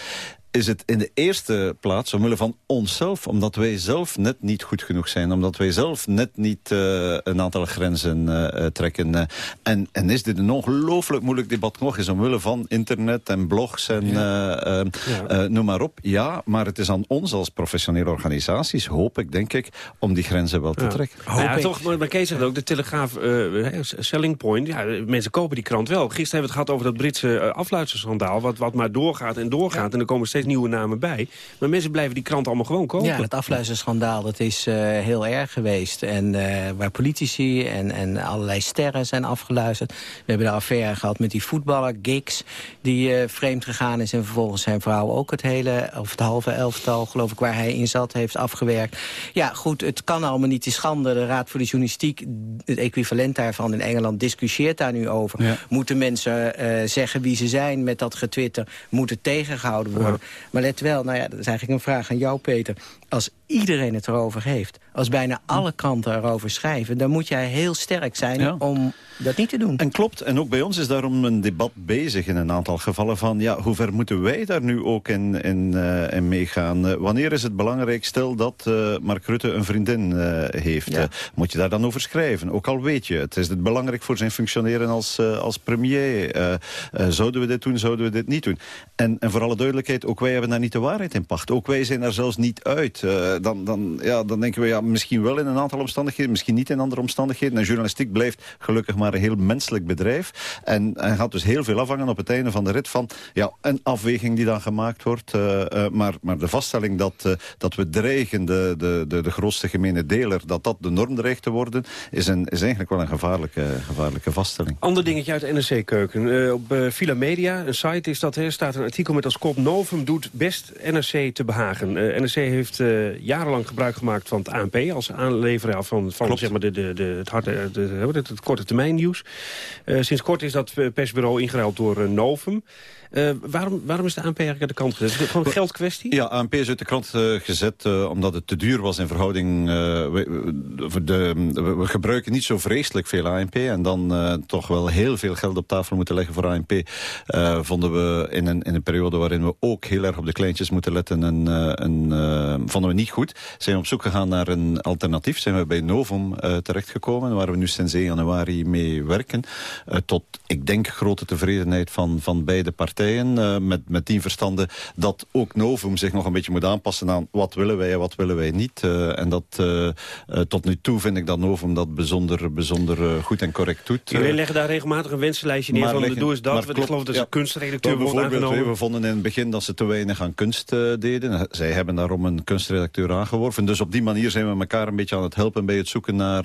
[SPEAKER 28] is het in de eerste plaats omwille van onszelf. Omdat wij zelf net niet goed genoeg zijn. Omdat wij zelf net niet eh, een aantal grenzen eh, eh, trekken. eh. en, en is dit een ongelooflijk moeilijk debat nog eens omwille van internet en blogs en eh, eh, eh, noem maar op. Ja, maar het is aan ons als professionele organisaties, hoop ik, denk ik, om die grenzen wel te
[SPEAKER 17] Ja.
[SPEAKER 28] trekken.
[SPEAKER 17] Ja, toch, maar Kees zegt ook, de Telegraaf, eh, selling point, ja, mensen kopen die krant wel. Gisteren hebben we het gehad over dat Britse afluisterschandaal, wat, wat maar doorgaat en doorgaat. En er komen steeds nieuwe namen bij. Maar mensen blijven die krant allemaal gewoon kopen.
[SPEAKER 27] Ja, het afluisterschandaal dat is eh, heel erg geweest. En eh, waar politici en, en allerlei sterren zijn afgeluisterd. We hebben de affaire gehad met die voetballer, Giggs... die eh, vreemd gegaan is en vervolgens zijn vrouw ook het hele... of het halve elftal, geloof ik, waar hij in zat, heeft afgewerkt. Ja, goed, het kan allemaal niet. Die schande, de Raad voor de Journalistiek... het equivalent daarvan in Engeland discussieert daar nu over. Moeten mensen eh, zeggen wie ze zijn met dat getwitter? Moet het tegengehouden worden? Maar let wel, nou ja, dat is eigenlijk een vraag aan jou, Peter. Als iedereen het erover heeft, als bijna alle kranten erover schrijven... dan moet jij heel sterk zijn
[SPEAKER 28] Ja.
[SPEAKER 27] om dat niet te doen.
[SPEAKER 28] En klopt, en ook bij ons is daarom een debat bezig in een aantal gevallen van... ja, hoe ver moeten wij daar nu ook in, in, eh, in meegaan? Eh, wanneer is het belangrijk, stel dat eh, Mark Rutte een vriendin eh, heeft...
[SPEAKER 27] Ja.
[SPEAKER 28] moet je daar dan over schrijven? Ook al weet je, het is het belangrijk voor zijn functioneren als, eh, als premier. Eh, eh, zouden we dit doen, zouden we dit niet doen? En, en voor alle duidelijkheid, ook wij hebben daar niet de waarheid in pacht. Ook wij zijn daar zelfs niet uit. Eh, dan, dan, ja, dan denken we, ja, misschien wel in een aantal omstandigheden... misschien niet in andere omstandigheden. En journalistiek blijft gelukkig maar een heel menselijk bedrijf. En, en gaat dus heel veel afhangen op het einde van de rit van... ja, een afweging die dan gemaakt wordt. eh, eh, maar, maar de vaststelling dat, eh, dat we dreigen de, de, de, de grootste gemene deler... dat dat de norm dreigt te worden... is, een, is eigenlijk wel een gevaarlijke, gevaarlijke vaststelling.
[SPEAKER 17] Ander dingetje uit NRC-keuken. Op Villa Media, een site is dat, hè, staat een artikel met als kop... Novum doet best NRC te behagen. NRC heeft jarenlang gebruik gemaakt van het ANP... als aanleveraar van, van zeg maar, de, de, de, het, harde, de, het, korte termijn nieuws. Uh, sinds kort is dat persbureau ingeruild door uh, Novum. Uh, waarom, waarom is de ANP eigenlijk aan de kant gezet? Is het gewoon een geldkwestie?
[SPEAKER 28] Ja, ANP is uit de krant uh, gezet uh, omdat het te duur was in verhouding. We, de, we, gebruiken niet zo vreselijk veel ANP. En dan toch wel heel veel geld op tafel moeten leggen voor ANP. vonden we in een, in een periode waarin we ook heel erg op de kleintjes moeten letten. En, en vonden we niet goed. Zijn we op zoek gegaan naar een alternatief. Zijn we bij Novum terechtgekomen. Waar we nu sinds 1 januari mee werken. tot, ik denk, grote tevredenheid van, van beide partijen. Uh, met, met die verstande dat ook Novum zich nog een beetje moet aanpassen aan wat willen wij en wat willen wij niet. Uh, en dat uh, tot nu toe vind ik dat Novum dat bijzonder, bijzonder goed en correct doet.
[SPEAKER 17] Jullie leggen daar regelmatig een wensenlijstje neer van leggen, doe eens dat. Ik geloof dat ze ja, kunstredacteur wordt aangenomen.
[SPEAKER 28] We vonden in het begin dat ze te weinig aan kunst deden. Zij hebben daarom een kunstredacteur aangeworven. Dus op die manier zijn we elkaar een beetje aan het helpen... bij het zoeken naar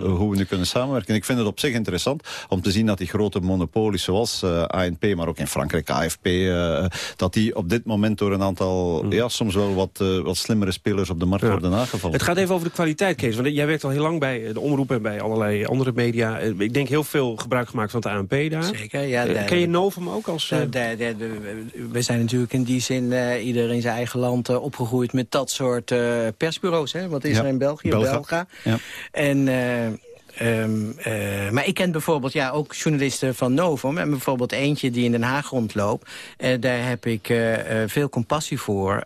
[SPEAKER 28] hoe we nu kunnen samenwerken. Ik vind het op zich interessant om te zien dat die grote monopolies... zoals ANP, maar ook in Frankrijk AFP... dat die op dit moment door een aantal... ja, soms wel wat, wat slimmere spelers op de markt worden aangevallen.
[SPEAKER 17] Het gaat even over de kwaliteit, Kees. Want jij werkt al heel lang bij de omroep en bij allerlei andere media. Ik denk heel veel gebruik gemaakt van de ANP daar.
[SPEAKER 27] Zeker, ja.
[SPEAKER 17] Uh, ken je Novum ook als...
[SPEAKER 27] De, de, we zijn natuurlijk in die zin uh, ieder in zijn eigen land opgegroeid met dat soort persbureaus. Hè? Wat is ja. er in België?
[SPEAKER 28] Belga.
[SPEAKER 27] Belga.
[SPEAKER 28] Ja.
[SPEAKER 27] En... Um, uh, maar ik ken bijvoorbeeld ja, ook journalisten van Novum. En bijvoorbeeld eentje die in Den Haag rondloopt. Uh, daar heb ik uh, veel compassie voor.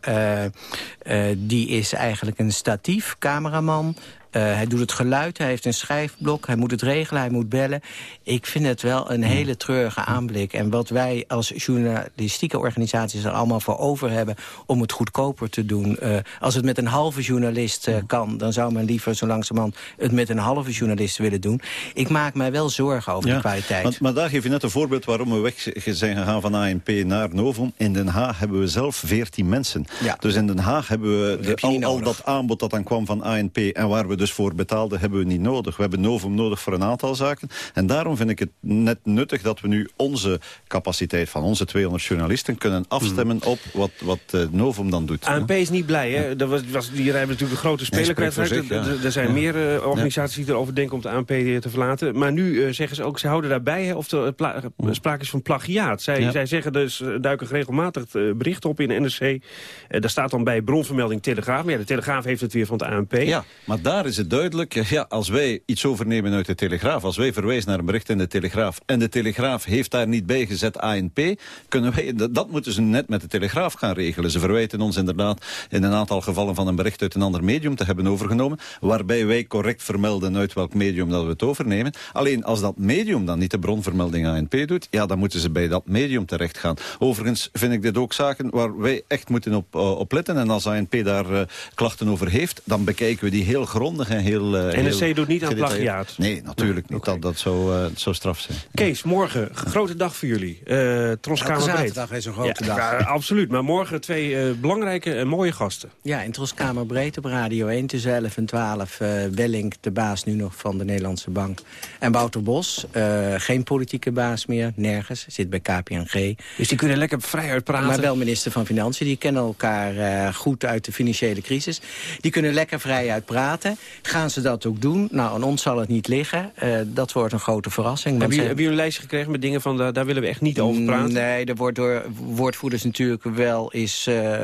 [SPEAKER 27] die is eigenlijk een statief cameraman. Uh, hij doet het geluid, hij heeft een schrijfblok, hij moet het regelen, hij moet bellen. Ik vind het wel een hele treurige aanblik. En wat wij als journalistieke organisaties er allemaal voor over hebben... om het goedkoper te doen. Uh, als het met een halve journalist uh, kan... dan zou men liever zo langzamerhand het met een halve journalist willen doen. Ik maak mij wel zorgen over
[SPEAKER 28] ja,
[SPEAKER 27] de kwaliteit.
[SPEAKER 28] Want, maar daar geef je net een voorbeeld waarom we weg zijn gegaan van ANP naar Novum. In Den Haag hebben we zelf 14 mensen.
[SPEAKER 27] Ja.
[SPEAKER 28] Dus in Den Haag hebben we de, al, al dat aanbod dat dan kwam van ANP... en waar we dus voor betaalden, hebben we niet nodig. We hebben Novum nodig voor een aantal zaken. En daarom vind ik het net nuttig dat we nu onze capaciteit van onze 200 journalisten... kunnen afstemmen op wat, wat uh, Novum dan doet.
[SPEAKER 17] ANP is niet blij, hè? Dat was, was, die hebben natuurlijk een grote speler kwijt.
[SPEAKER 28] ja.
[SPEAKER 17] Er- Er zijn
[SPEAKER 28] Ja.
[SPEAKER 17] meer uh, organisaties die erover denken om de ANP te verlaten. Maar nu uh, zeggen ze ook, ze houden daarbij hè, of er pla- sprake is van plagiaat. Zij,
[SPEAKER 28] Ja.
[SPEAKER 17] zij zeggen dus, duiken regelmatig berichten op in de NRC. Daar staat dan bij bronvermelding Telegraaf. Maar ja, de Telegraaf heeft het weer van het ANP.
[SPEAKER 28] Ja, maar daar is het duidelijk. Ja, als wij iets overnemen uit de Telegraaf... als wij verwijzen naar een bericht in de Telegraaf... en de Telegraaf heeft daar niet bij gezet ANP... kunnen wij, dat, moeten ze net met de Telegraaf gaan regelen. Ze verwijten ons inderdaad in een aantal gevallen... van een bericht uit een ander medium te hebben overgenomen... waarbij wij correct vermelden uit welk medium dat we het overnemen. Alleen als dat medium dan niet de bronvermelding ANP doet... ja, dan moeten ze bij dat medium terecht gaan. Overigens vind ik dit ook zaken waar wij echt moeten op, op letten. En als ANP daar uh, klachten over heeft... dan bekijken we die heel grondig en heel... Uh,
[SPEAKER 17] NRC
[SPEAKER 28] heel
[SPEAKER 17] doet niet aan plagiaat.
[SPEAKER 28] Nee, natuurlijk niet. Dat, dat zou, uh, zou straf zijn.
[SPEAKER 17] Kees, morgen, grote dag voor jullie. Uh, Troskamer Breed.
[SPEAKER 27] zaterdag is een grote
[SPEAKER 17] ja,
[SPEAKER 27] dag.
[SPEAKER 17] Ja, absoluut, maar morgen twee uh, belangrijke en mooie gasten.
[SPEAKER 27] Ja, in Troskamer Breed op Radio 1 tussen 11 en 12. Uh, Wellink, de baas nu nog van de Nederlandse Bank. En Wouter Bos, uh, geen politieke baas meer, nergens. Zit bij KPNG.
[SPEAKER 17] Dus die kunnen lekker vrij uitpraten?
[SPEAKER 27] Maar wel minister van Financiën. Die kennen elkaar uh, goed uit de financiële crisis. Die kunnen lekker vrij uitpraten. Gaan ze dat ook doen? Nou, aan ons zal het niet liggen. Uh, dat wordt een grote verrassing.
[SPEAKER 17] Hebben jullie, hebben jullie een lijstje gekregen met dingen van... Uh, daar willen we echt niet over praten?
[SPEAKER 27] Nee, er wordt door woordvoerders natuurlijk wel eens uh,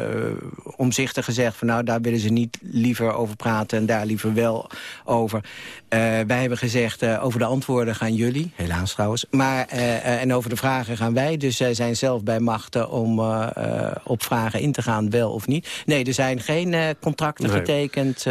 [SPEAKER 27] omzichtig gezegd... van nou, daar willen ze niet liever over praten en daar liever wel over. Uh, wij hebben gezegd, uh, over de antwoorden gaan jullie, helaas trouwens. Maar, uh, en over de vragen gaan wij. Dus zij zijn zelf bij machten om uh, uh, op vragen in te gaan, wel of niet. Nee, er zijn geen uh, contracten nee. getekend...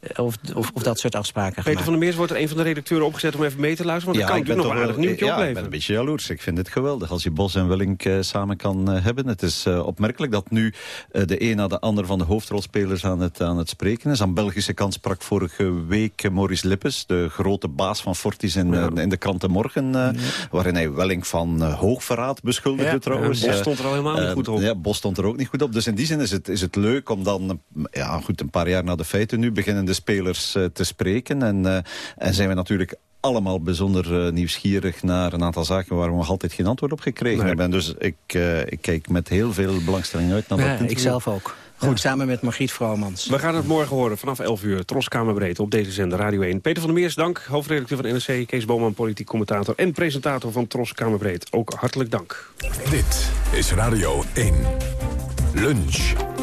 [SPEAKER 27] Uh, of, of, of, dat soort afspraken
[SPEAKER 17] Peter
[SPEAKER 27] gemaakt.
[SPEAKER 17] van der Meers wordt er een van de redacteuren opgezet om even mee te luisteren. Want
[SPEAKER 28] ja,
[SPEAKER 17] dan kan ik nog een aardig nieuwtje
[SPEAKER 28] ja,
[SPEAKER 17] opleveren.
[SPEAKER 28] ik ben een beetje jaloers. Ik vind het geweldig als je Bos en Willink uh, samen kan uh, hebben. Het is uh, opmerkelijk dat nu de een na de ander van de hoofdrolspelers aan het, aan het spreken is. Aan Belgische kant sprak vorige week Maurice Lippes, de grote baas van Fortis in, ja. in de kranten Morgen. Ja. Waarin hij Welling van hoogverraad beschuldigde
[SPEAKER 17] ja.
[SPEAKER 28] trouwens.
[SPEAKER 17] Bos stond er al helemaal niet goed op.
[SPEAKER 28] Ja, Bos stond er ook niet goed op. Dus in die zin is het, is het leuk om dan, ja goed, een paar jaar na de feiten nu beginnen de spelers te spreken. En, uh, en zijn we natuurlijk allemaal bijzonder uh, nieuwsgierig naar een aantal zaken waar we nog altijd geen antwoord op gekregen nee. hebben. Dus ik, uh, ik kijk met heel veel belangstelling uit naar
[SPEAKER 27] ja,
[SPEAKER 28] dat interview.
[SPEAKER 27] Ik zelf ook. Goed. Samen met Margriet Vromans.
[SPEAKER 17] We gaan het morgen horen vanaf 11 uur. Troskamerbreed op deze zender Radio 1. Peter van der Meers, dank. Hoofdredacteur van NRC. Kees Boman, politiek commentator en presentator van Troskamerbreed. Ook hartelijk dank.
[SPEAKER 1] Dit is Radio 1. Lunch.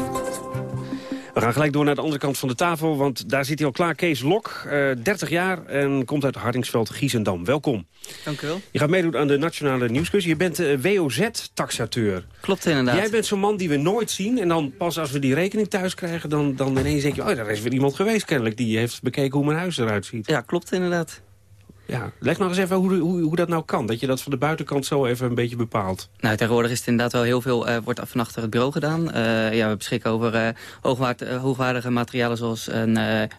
[SPEAKER 17] We gaan gelijk door naar de andere kant van de tafel, want daar zit hij al klaar. Kees Lok, uh, 30 jaar en komt uit Hardingsveld, Giesendam. Welkom.
[SPEAKER 29] Dank u wel.
[SPEAKER 17] Je gaat meedoen aan de Nationale Nieuwsquiz. Je bent uh, WOZ-taxateur.
[SPEAKER 29] Klopt inderdaad.
[SPEAKER 17] Jij bent zo'n man die we nooit zien en dan pas als we die rekening thuis krijgen... dan, dan ineens denk je, oh, daar is weer iemand geweest kennelijk... die heeft bekeken hoe mijn huis eruit ziet.
[SPEAKER 29] Ja, klopt inderdaad.
[SPEAKER 17] Ja, leg nog eens even hoe, hoe, hoe dat nou kan. Dat je dat van de buitenkant zo even een beetje bepaalt.
[SPEAKER 29] Nou, tegenwoordig is het inderdaad wel heel veel, uh, wordt van achter het bureau gedaan. Uh, ja, we beschikken over hoogwaard, hoogwaardige materialen zoals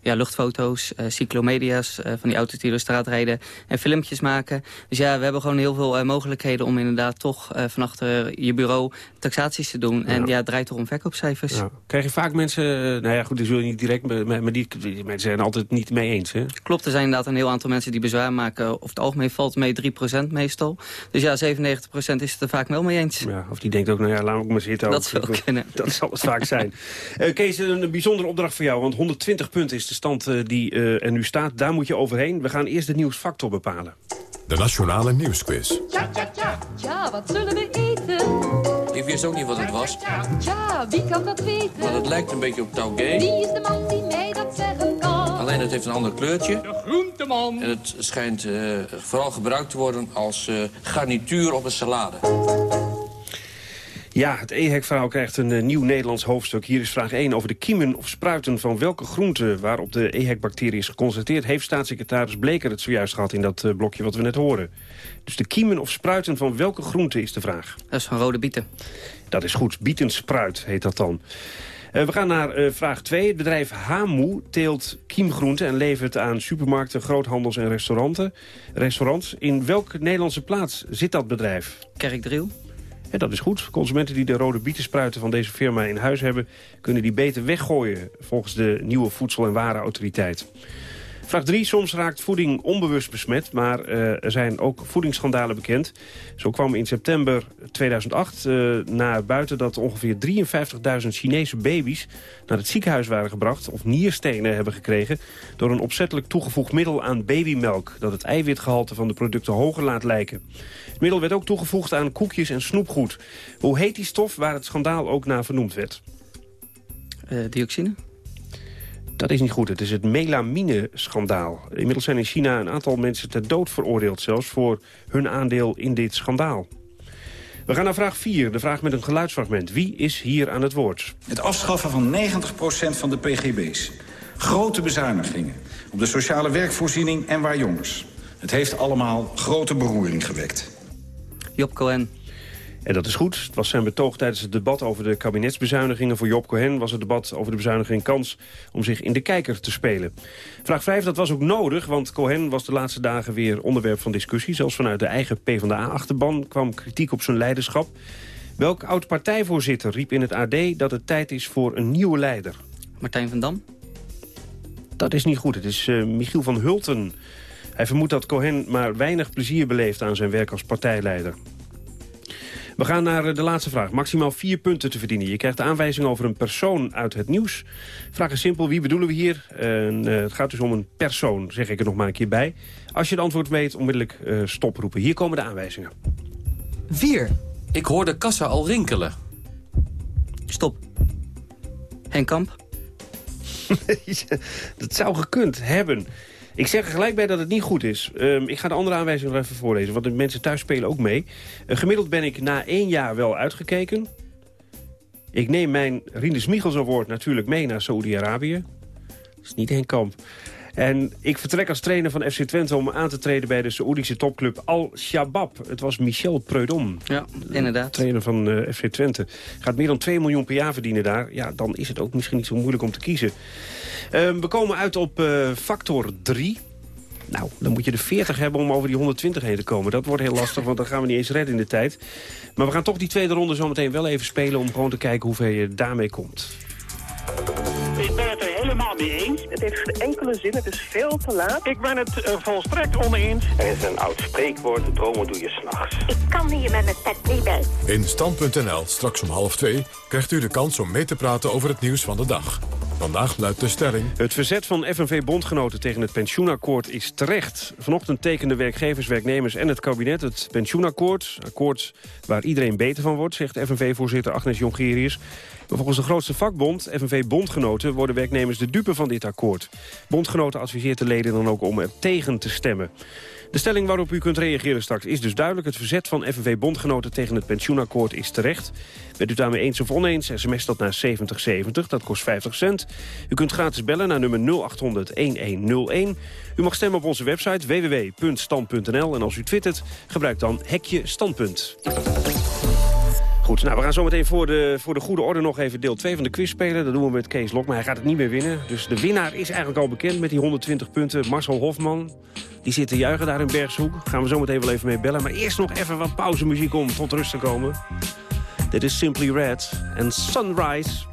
[SPEAKER 29] ja, luchtfoto's, cyclomedia's van die auto's die door straat rijden en filmpjes maken. Dus ja, we hebben gewoon heel veel mogelijkheden om inderdaad toch van achter je bureau taxaties te doen. En ja, het draait toch om verkoopcijfers. Ja.
[SPEAKER 17] Krijg je vaak mensen, nou ja goed, die zullen niet direct, maar die, die mensen zijn altijd niet mee eens. Hè?
[SPEAKER 29] Klopt, er zijn inderdaad een heel aantal mensen die bezwaar maken. Of het algemeen valt mee 3% meestal. Dus ja, 97% is het er vaak wel mee eens.
[SPEAKER 17] Ja, of die denkt ook, nou ja, laat ook maar zitten.
[SPEAKER 29] Dat zou kunnen.
[SPEAKER 17] Dat zal het vaak zijn. Uh, Kees, een bijzondere opdracht voor jou. Want 120 punten is de stand uh, die uh, er nu staat. Daar moet je overheen. We gaan eerst de nieuwsfactor bepalen.
[SPEAKER 1] De Nationale Nieuwsquiz.
[SPEAKER 30] Ja, ja, ja. Ja, wat zullen we eten?
[SPEAKER 31] Ik wist ook niet wat het was.
[SPEAKER 30] Ja, wie kan dat weten?
[SPEAKER 31] Maar het lijkt een beetje op taugé.
[SPEAKER 30] Wie is de man die mij dat zeggen kan?
[SPEAKER 31] Alleen het heeft een ander kleurtje.
[SPEAKER 30] De groenteman.
[SPEAKER 31] En het schijnt uh, vooral gebruikt te worden als uh, garnituur op een salade.
[SPEAKER 17] Ja, het EHEC-verhaal krijgt een uh, nieuw Nederlands hoofdstuk. Hier is vraag 1 over de kiemen of spruiten van welke groente... waarop de EHEC-bacterie is geconstateerd... heeft staatssecretaris Bleker het zojuist gehad in dat uh, blokje wat we net horen. Dus de kiemen of spruiten van welke groente is de vraag?
[SPEAKER 29] Dat is van rode bieten.
[SPEAKER 17] Dat is goed. Bietenspruit heet dat dan. Uh, we gaan naar vraag 2. Het bedrijf Hamu teelt kiemgroenten en levert aan supermarkten, groothandels en restauranten. restaurants. In welke Nederlandse plaats zit dat bedrijf?
[SPEAKER 29] Kerkdriel.
[SPEAKER 17] Dat is goed. Consumenten die de rode bietenspruiten van deze firma in huis hebben... kunnen die beter weggooien volgens de nieuwe Voedsel- en Warenautoriteit. Vraag 3. Soms raakt voeding onbewust besmet, maar uh, er zijn ook voedingsschandalen bekend. Zo kwam in september 2008 uh, naar buiten dat ongeveer 53.000 Chinese baby's naar het ziekenhuis waren gebracht... of nierstenen hebben gekregen door een opzettelijk toegevoegd middel aan babymelk... dat het eiwitgehalte van de producten hoger laat lijken. Het middel werd ook toegevoegd aan koekjes en snoepgoed. Hoe heet die stof waar het schandaal ook naar vernoemd werd?
[SPEAKER 29] Uh, dioxine?
[SPEAKER 17] Dat is niet goed. Het is het melamine-schandaal. Inmiddels zijn in China een aantal mensen ter dood veroordeeld... zelfs voor hun aandeel in dit schandaal. We gaan naar vraag 4, de vraag met een geluidsfragment. Wie is hier aan het woord?
[SPEAKER 32] Het afschaffen van 90% van de pgb's. Grote bezuinigingen op de sociale werkvoorziening en waar jongens. Het heeft allemaal grote beroering gewekt.
[SPEAKER 29] Job Cohen.
[SPEAKER 17] En dat is goed. Het was zijn betoog tijdens het debat over de kabinetsbezuinigingen. Voor Job Cohen was het debat over de bezuiniging kans om zich in de kijker te spelen. Vraag 5, dat was ook nodig, want Cohen was de laatste dagen weer onderwerp van discussie. Zelfs vanuit de eigen PvdA-achterban kwam kritiek op zijn leiderschap. Welk oud-partijvoorzitter riep in het AD dat het tijd is voor een nieuwe leider?
[SPEAKER 29] Martijn van Dam.
[SPEAKER 17] Dat is niet goed. Het is uh, Michiel van Hulten. Hij vermoedt dat Cohen maar weinig plezier beleeft aan zijn werk als partijleider. We gaan naar de laatste vraag. Maximaal vier punten te verdienen. Je krijgt de aanwijzing over een persoon uit het nieuws. Vraag is simpel, wie bedoelen we hier? En, uh, het gaat dus om een persoon, zeg ik er nog maar een keer bij. Als je het antwoord weet, onmiddellijk uh, stoproepen. Hier komen de aanwijzingen.
[SPEAKER 31] 4. Ik hoor de kassa al rinkelen.
[SPEAKER 29] Stop. Henk Kamp.
[SPEAKER 17] dat zou gekund hebben. Ik zeg er gelijk bij dat het niet goed is. Um, ik ga de andere aanwijzingen nog even voorlezen, want de mensen thuis spelen ook mee. Uh, gemiddeld ben ik na één jaar wel uitgekeken. Ik neem mijn Rindes Michels Award natuurlijk mee naar Saoedi-Arabië. Dat is niet Henk Kamp. En ik vertrek als trainer van FC Twente om aan te treden bij de Saoedische topclub Al-Shabaab. Het was Michel Preudom.
[SPEAKER 29] Ja, inderdaad.
[SPEAKER 17] Trainer van uh, FC Twente. Gaat meer dan 2 miljoen per jaar verdienen daar. Ja, dan is het ook misschien niet zo moeilijk om te kiezen. Uh, we komen uit op uh, factor 3. Nou, dan moet je de 40 hebben om over die 120 heen te komen. Dat wordt heel lastig, want dan gaan we niet eens redden in de tijd. Maar we gaan toch die tweede ronde zo meteen wel even spelen... om gewoon te kijken hoeveel je daarmee komt.
[SPEAKER 33] Ik ben het er helemaal mee eens.
[SPEAKER 34] Het heeft geen enkele zin, het is veel te laat.
[SPEAKER 33] Ik ben het uh, volstrekt oneens.
[SPEAKER 35] Er is een oud spreekwoord, dromen doe je s'nachts.
[SPEAKER 36] Ik kan hier met mijn pet niet bij.
[SPEAKER 1] In Stand.nl, straks om half twee, krijgt u de kans om mee te praten over het nieuws van de dag. Vandaag luidt de stelling...
[SPEAKER 17] Het verzet van FNV-bondgenoten tegen het pensioenakkoord is terecht. Vanochtend tekenden werkgevers, werknemers en het kabinet het pensioenakkoord. Akkoord waar iedereen beter van wordt, zegt FNV-voorzitter Agnes Jongerius. Maar volgens de grootste vakbond, FNV-bondgenoten, worden werknemers de dupe van dit akkoord. Bondgenoten adviseert de leden dan ook om er tegen te stemmen. De stelling waarop u kunt reageren straks is dus duidelijk. Het verzet van FNV-bondgenoten tegen het pensioenakkoord is terecht. Bent u daarmee eens of oneens, sms dat naar 7070, dat kost 50 cent. U kunt gratis bellen naar nummer 0800-1101. U mag stemmen op onze website www.stand.nl. En als u twittert, gebruik dan hekje standpunt. Goed, nou, we gaan zometeen voor de, voor de goede orde nog even deel 2 van de quiz spelen. Dat doen we met Kees Lok, maar hij gaat het niet meer winnen. Dus de winnaar is eigenlijk al bekend met die 120 punten. Marcel Hofman, die zit te juichen daar in Bergshoek. Gaan we zometeen wel even mee bellen. Maar eerst nog even wat pauzemuziek om tot rust te komen. Dit is Simply Red en Sunrise.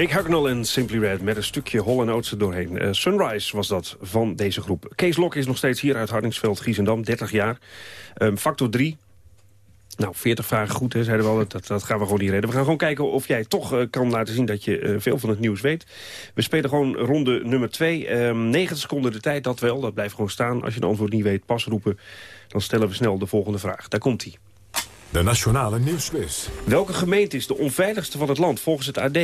[SPEAKER 17] Mick Hucknall en Simply Red met een stukje Hol en Oudste doorheen. Eh, Sunrise was dat van deze groep. Kees Lok is nog steeds hier uit Hardingsveld, Giesendam, 30 jaar. Um, factor 3. Nou, 40 vragen goed, hè, zeiden we al. Dat, dat gaan we gewoon niet redden. We gaan gewoon kijken of jij toch uh, kan laten zien dat je uh, veel van het nieuws weet. We spelen gewoon ronde nummer 2. Um, 90 seconden de tijd, dat wel. Dat blijft gewoon staan. Als je een antwoord niet weet, pas roepen. Dan stellen we snel de volgende vraag. Daar komt hij.
[SPEAKER 1] De Nationale Nieuwsquiz.
[SPEAKER 17] Welke gemeente is de onveiligste van het land volgens het AD?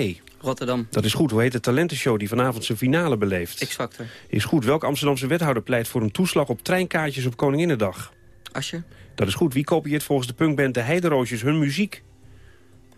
[SPEAKER 29] Rotterdam.
[SPEAKER 17] Dat is goed. Hoe heet de talentenshow die vanavond zijn finale beleeft?
[SPEAKER 29] X-Factor.
[SPEAKER 17] Is goed. Welke Amsterdamse wethouder pleit voor een toeslag op treinkaartjes op Koninginnedag?
[SPEAKER 29] Asje.
[SPEAKER 17] Dat is goed. Wie kopieert volgens de punkband De Heideroosjes hun muziek?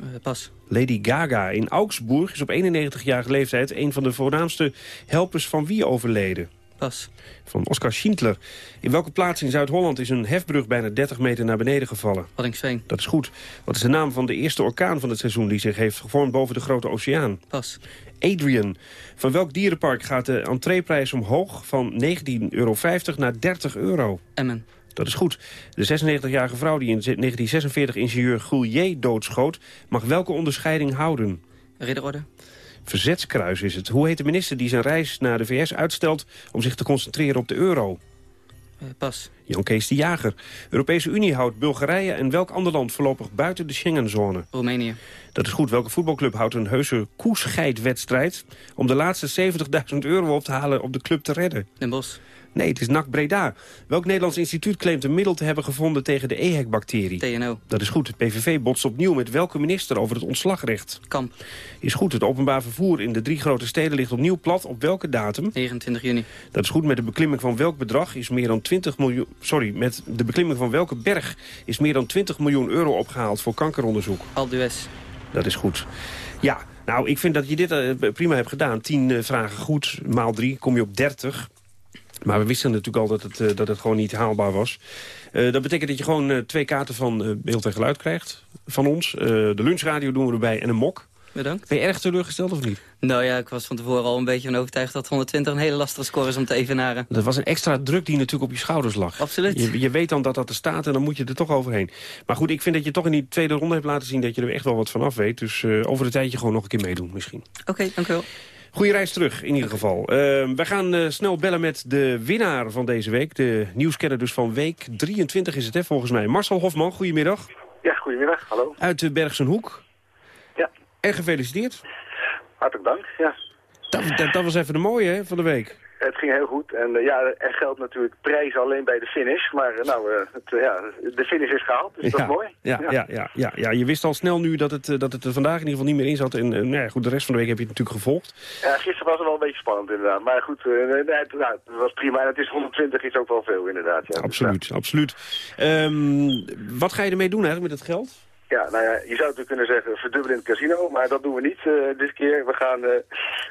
[SPEAKER 29] Uh, pas.
[SPEAKER 17] Lady Gaga. In Augsburg is op 91-jarige leeftijd een van de voornaamste helpers van wie overleden?
[SPEAKER 29] Pas.
[SPEAKER 17] Van Oscar Schindler. In welke plaats in Zuid-Holland is een hefbrug bijna 30 meter naar beneden gevallen?
[SPEAKER 29] Waddinxveen.
[SPEAKER 17] Dat is goed. Wat is de naam van de eerste orkaan van het seizoen die zich heeft gevormd boven de grote oceaan?
[SPEAKER 29] Pas.
[SPEAKER 17] Adrian. Van welk dierenpark gaat de entreeprijs omhoog van 19,50 euro naar 30 euro?
[SPEAKER 29] Emmen.
[SPEAKER 17] Dat is goed. De 96-jarige vrouw die in 1946 ingenieur Goulier doodschoot... mag welke onderscheiding houden?
[SPEAKER 29] Ridderorde.
[SPEAKER 17] Verzetskruis is het. Hoe heet de minister die zijn reis naar de VS uitstelt... om zich te concentreren op de euro?
[SPEAKER 29] Uh, pas.
[SPEAKER 17] Jan Kees de Jager. Europese Unie houdt Bulgarije en welk ander land voorlopig buiten de Schengenzone?
[SPEAKER 29] Roemenië.
[SPEAKER 17] Dat is goed. Welke voetbalclub houdt een heuse koescheidwedstrijd... om de laatste 70.000 euro op te halen op de club te redden?
[SPEAKER 29] Den Bosch.
[SPEAKER 17] Nee, het is NAC Breda. Welk Nederlands instituut claimt een middel te hebben gevonden tegen de EHEC-bacterie?
[SPEAKER 29] TNO.
[SPEAKER 17] Dat is goed. Het PVV botst opnieuw met welke minister over het ontslagrecht?
[SPEAKER 29] Kamp.
[SPEAKER 17] Is goed. Het openbaar vervoer in de drie grote steden ligt opnieuw plat. Op welke datum?
[SPEAKER 29] 29 juni.
[SPEAKER 17] Dat is goed. Met de beklimming van welk bedrag is meer dan 20 miljoen... Sorry, met de beklimming van welke berg is meer dan 20 miljoen euro opgehaald voor kankeronderzoek?
[SPEAKER 29] Aldues.
[SPEAKER 17] Dat is goed. Ja, nou, ik vind dat je dit uh, prima hebt gedaan. 10 uh, vragen goed, maal 3, kom je op 30. Maar we wisten natuurlijk al dat het, uh, dat het gewoon niet haalbaar was. Uh, dat betekent dat je gewoon uh, twee kaarten van beeld en geluid krijgt van ons. de lunchradio doen we erbij en een mok.
[SPEAKER 29] bedankt.
[SPEAKER 17] Ben je erg teleurgesteld of niet?
[SPEAKER 29] Nou ja, ik was van tevoren al een beetje van overtuigd dat 120 een hele lastige score is om te evenaren.
[SPEAKER 17] Dat was een extra druk die natuurlijk op je schouders lag.
[SPEAKER 29] Absoluut.
[SPEAKER 17] Je, je weet dan dat dat er staat en dan moet je er toch overheen. Maar goed, ik vind dat je toch in die tweede ronde hebt laten zien... dat je er echt wel wat van af weet. Dus over de tijdje gewoon nog een keer meedoen misschien.
[SPEAKER 29] Oké, okay, dank u wel.
[SPEAKER 17] Goeie reis terug, in ieder geval. Uh, we gaan uh, snel bellen met de winnaar van deze week. De nieuwskenner dus van week 23 is het, hè, volgens mij. Marcel Hofman, goedemiddag.
[SPEAKER 37] Ja, goedemiddag. Hallo.
[SPEAKER 17] Uit de Bergsenhoek.
[SPEAKER 37] Ja.
[SPEAKER 17] En gefeliciteerd.
[SPEAKER 37] Hartelijk dank, ja.
[SPEAKER 17] Dat, dat, dat was even de mooie hè, van de week.
[SPEAKER 37] Het ging heel goed. En uh, ja, er geldt natuurlijk prijzen alleen bij de finish. Maar uh, nou, uh, het, ja, de finish is gehaald, dus
[SPEAKER 17] ja,
[SPEAKER 37] dat is mooi.
[SPEAKER 17] Ja, ja. Ja, ja, ja, je wist al snel nu dat het, dat het er vandaag in ieder geval niet meer in zat. En nou ja, goed, de rest van de week heb je het natuurlijk gevolgd.
[SPEAKER 37] Ja, gisteren was het wel een beetje spannend inderdaad. Maar goed, nee, het, nou, het, was prima. En het is 120 is ook wel veel inderdaad. Ja.
[SPEAKER 17] Absoluut, dus, absoluut. Um, wat ga je ermee doen eigenlijk met het geld?
[SPEAKER 37] Ja, nou ja, je zou natuurlijk kunnen zeggen verdubbelen in het casino, maar dat doen we niet uh, dit keer. We gaan, uh,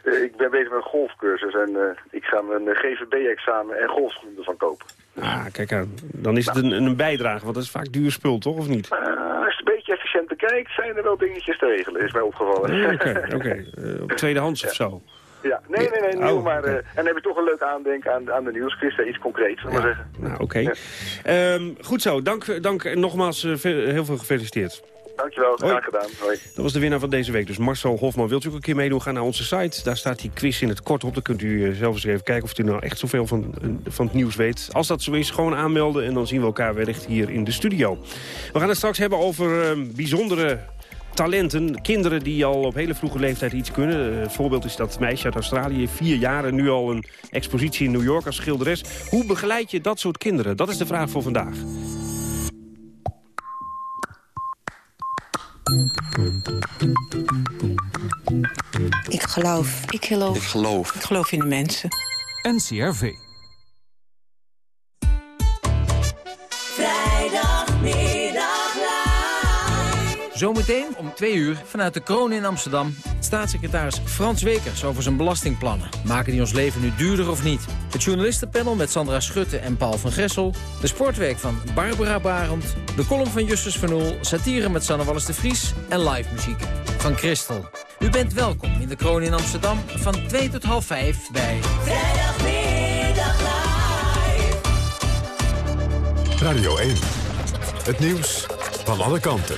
[SPEAKER 37] uh, ik ben bezig met een golfcursus en ik ga mijn GVB-examen en golfschoenen van kopen.
[SPEAKER 17] Ah, kijk aan. Dan is het een, een bijdrage, want dat is vaak duur spul, toch, of niet?
[SPEAKER 37] als je een beetje efficiënt bekijkt, zijn er wel dingetjes te regelen, is mij opgevallen.
[SPEAKER 17] Oké, oké. Okay. op tweedehands
[SPEAKER 37] ja.
[SPEAKER 17] of zo?
[SPEAKER 37] Ja, nee, nee, nee, nieuw, oh, maar... Okay. en dan heb je toch een leuk aandenken aan, aan de nieuwsquiz, iets concreets, we ja. zeggen.
[SPEAKER 17] Nou, oké. Okay. Ja. Um, goed zo, dank, dank nogmaals heel veel gefeliciteerd.
[SPEAKER 37] Dankjewel, graag Hoi. gedaan. Hoi.
[SPEAKER 17] Dat was de winnaar van deze week, dus Marcel Hofman. Wilt u ook een keer meedoen, ga naar onze site. Daar staat die quiz in het kort op. Dan kunt u zelf eens even kijken of u nou echt zoveel van, van het nieuws weet. Als dat zo is, gewoon aanmelden en dan zien we elkaar wellicht hier in de studio. We gaan het straks hebben over uh, bijzondere talenten. Kinderen die al op hele vroege leeftijd iets kunnen. Een voorbeeld is dat meisje uit Australië. Vier jaar en nu al een expositie in New York als schilderes. Hoe begeleid je dat soort kinderen? Dat is de vraag voor vandaag.
[SPEAKER 38] Ik geloof. Ik geloof.
[SPEAKER 39] Ik geloof.
[SPEAKER 38] Ik geloof in de mensen.
[SPEAKER 39] NCRV.
[SPEAKER 40] Zometeen om twee uur vanuit de kroon in Amsterdam... staatssecretaris Frans Wekers over zijn belastingplannen. Maken die ons leven nu duurder of niet? Het journalistenpanel met Sandra Schutte en Paul van Gressel... de sportweek van Barbara Barend... de column van Justus van Oel... satire met Sanne Wallis de Vries en live muziek van Christel. U bent welkom in de kroon in Amsterdam van 2 tot half 5 bij...
[SPEAKER 41] Vrijdagmiddag live.
[SPEAKER 1] Radio 1. Het nieuws van alle kanten.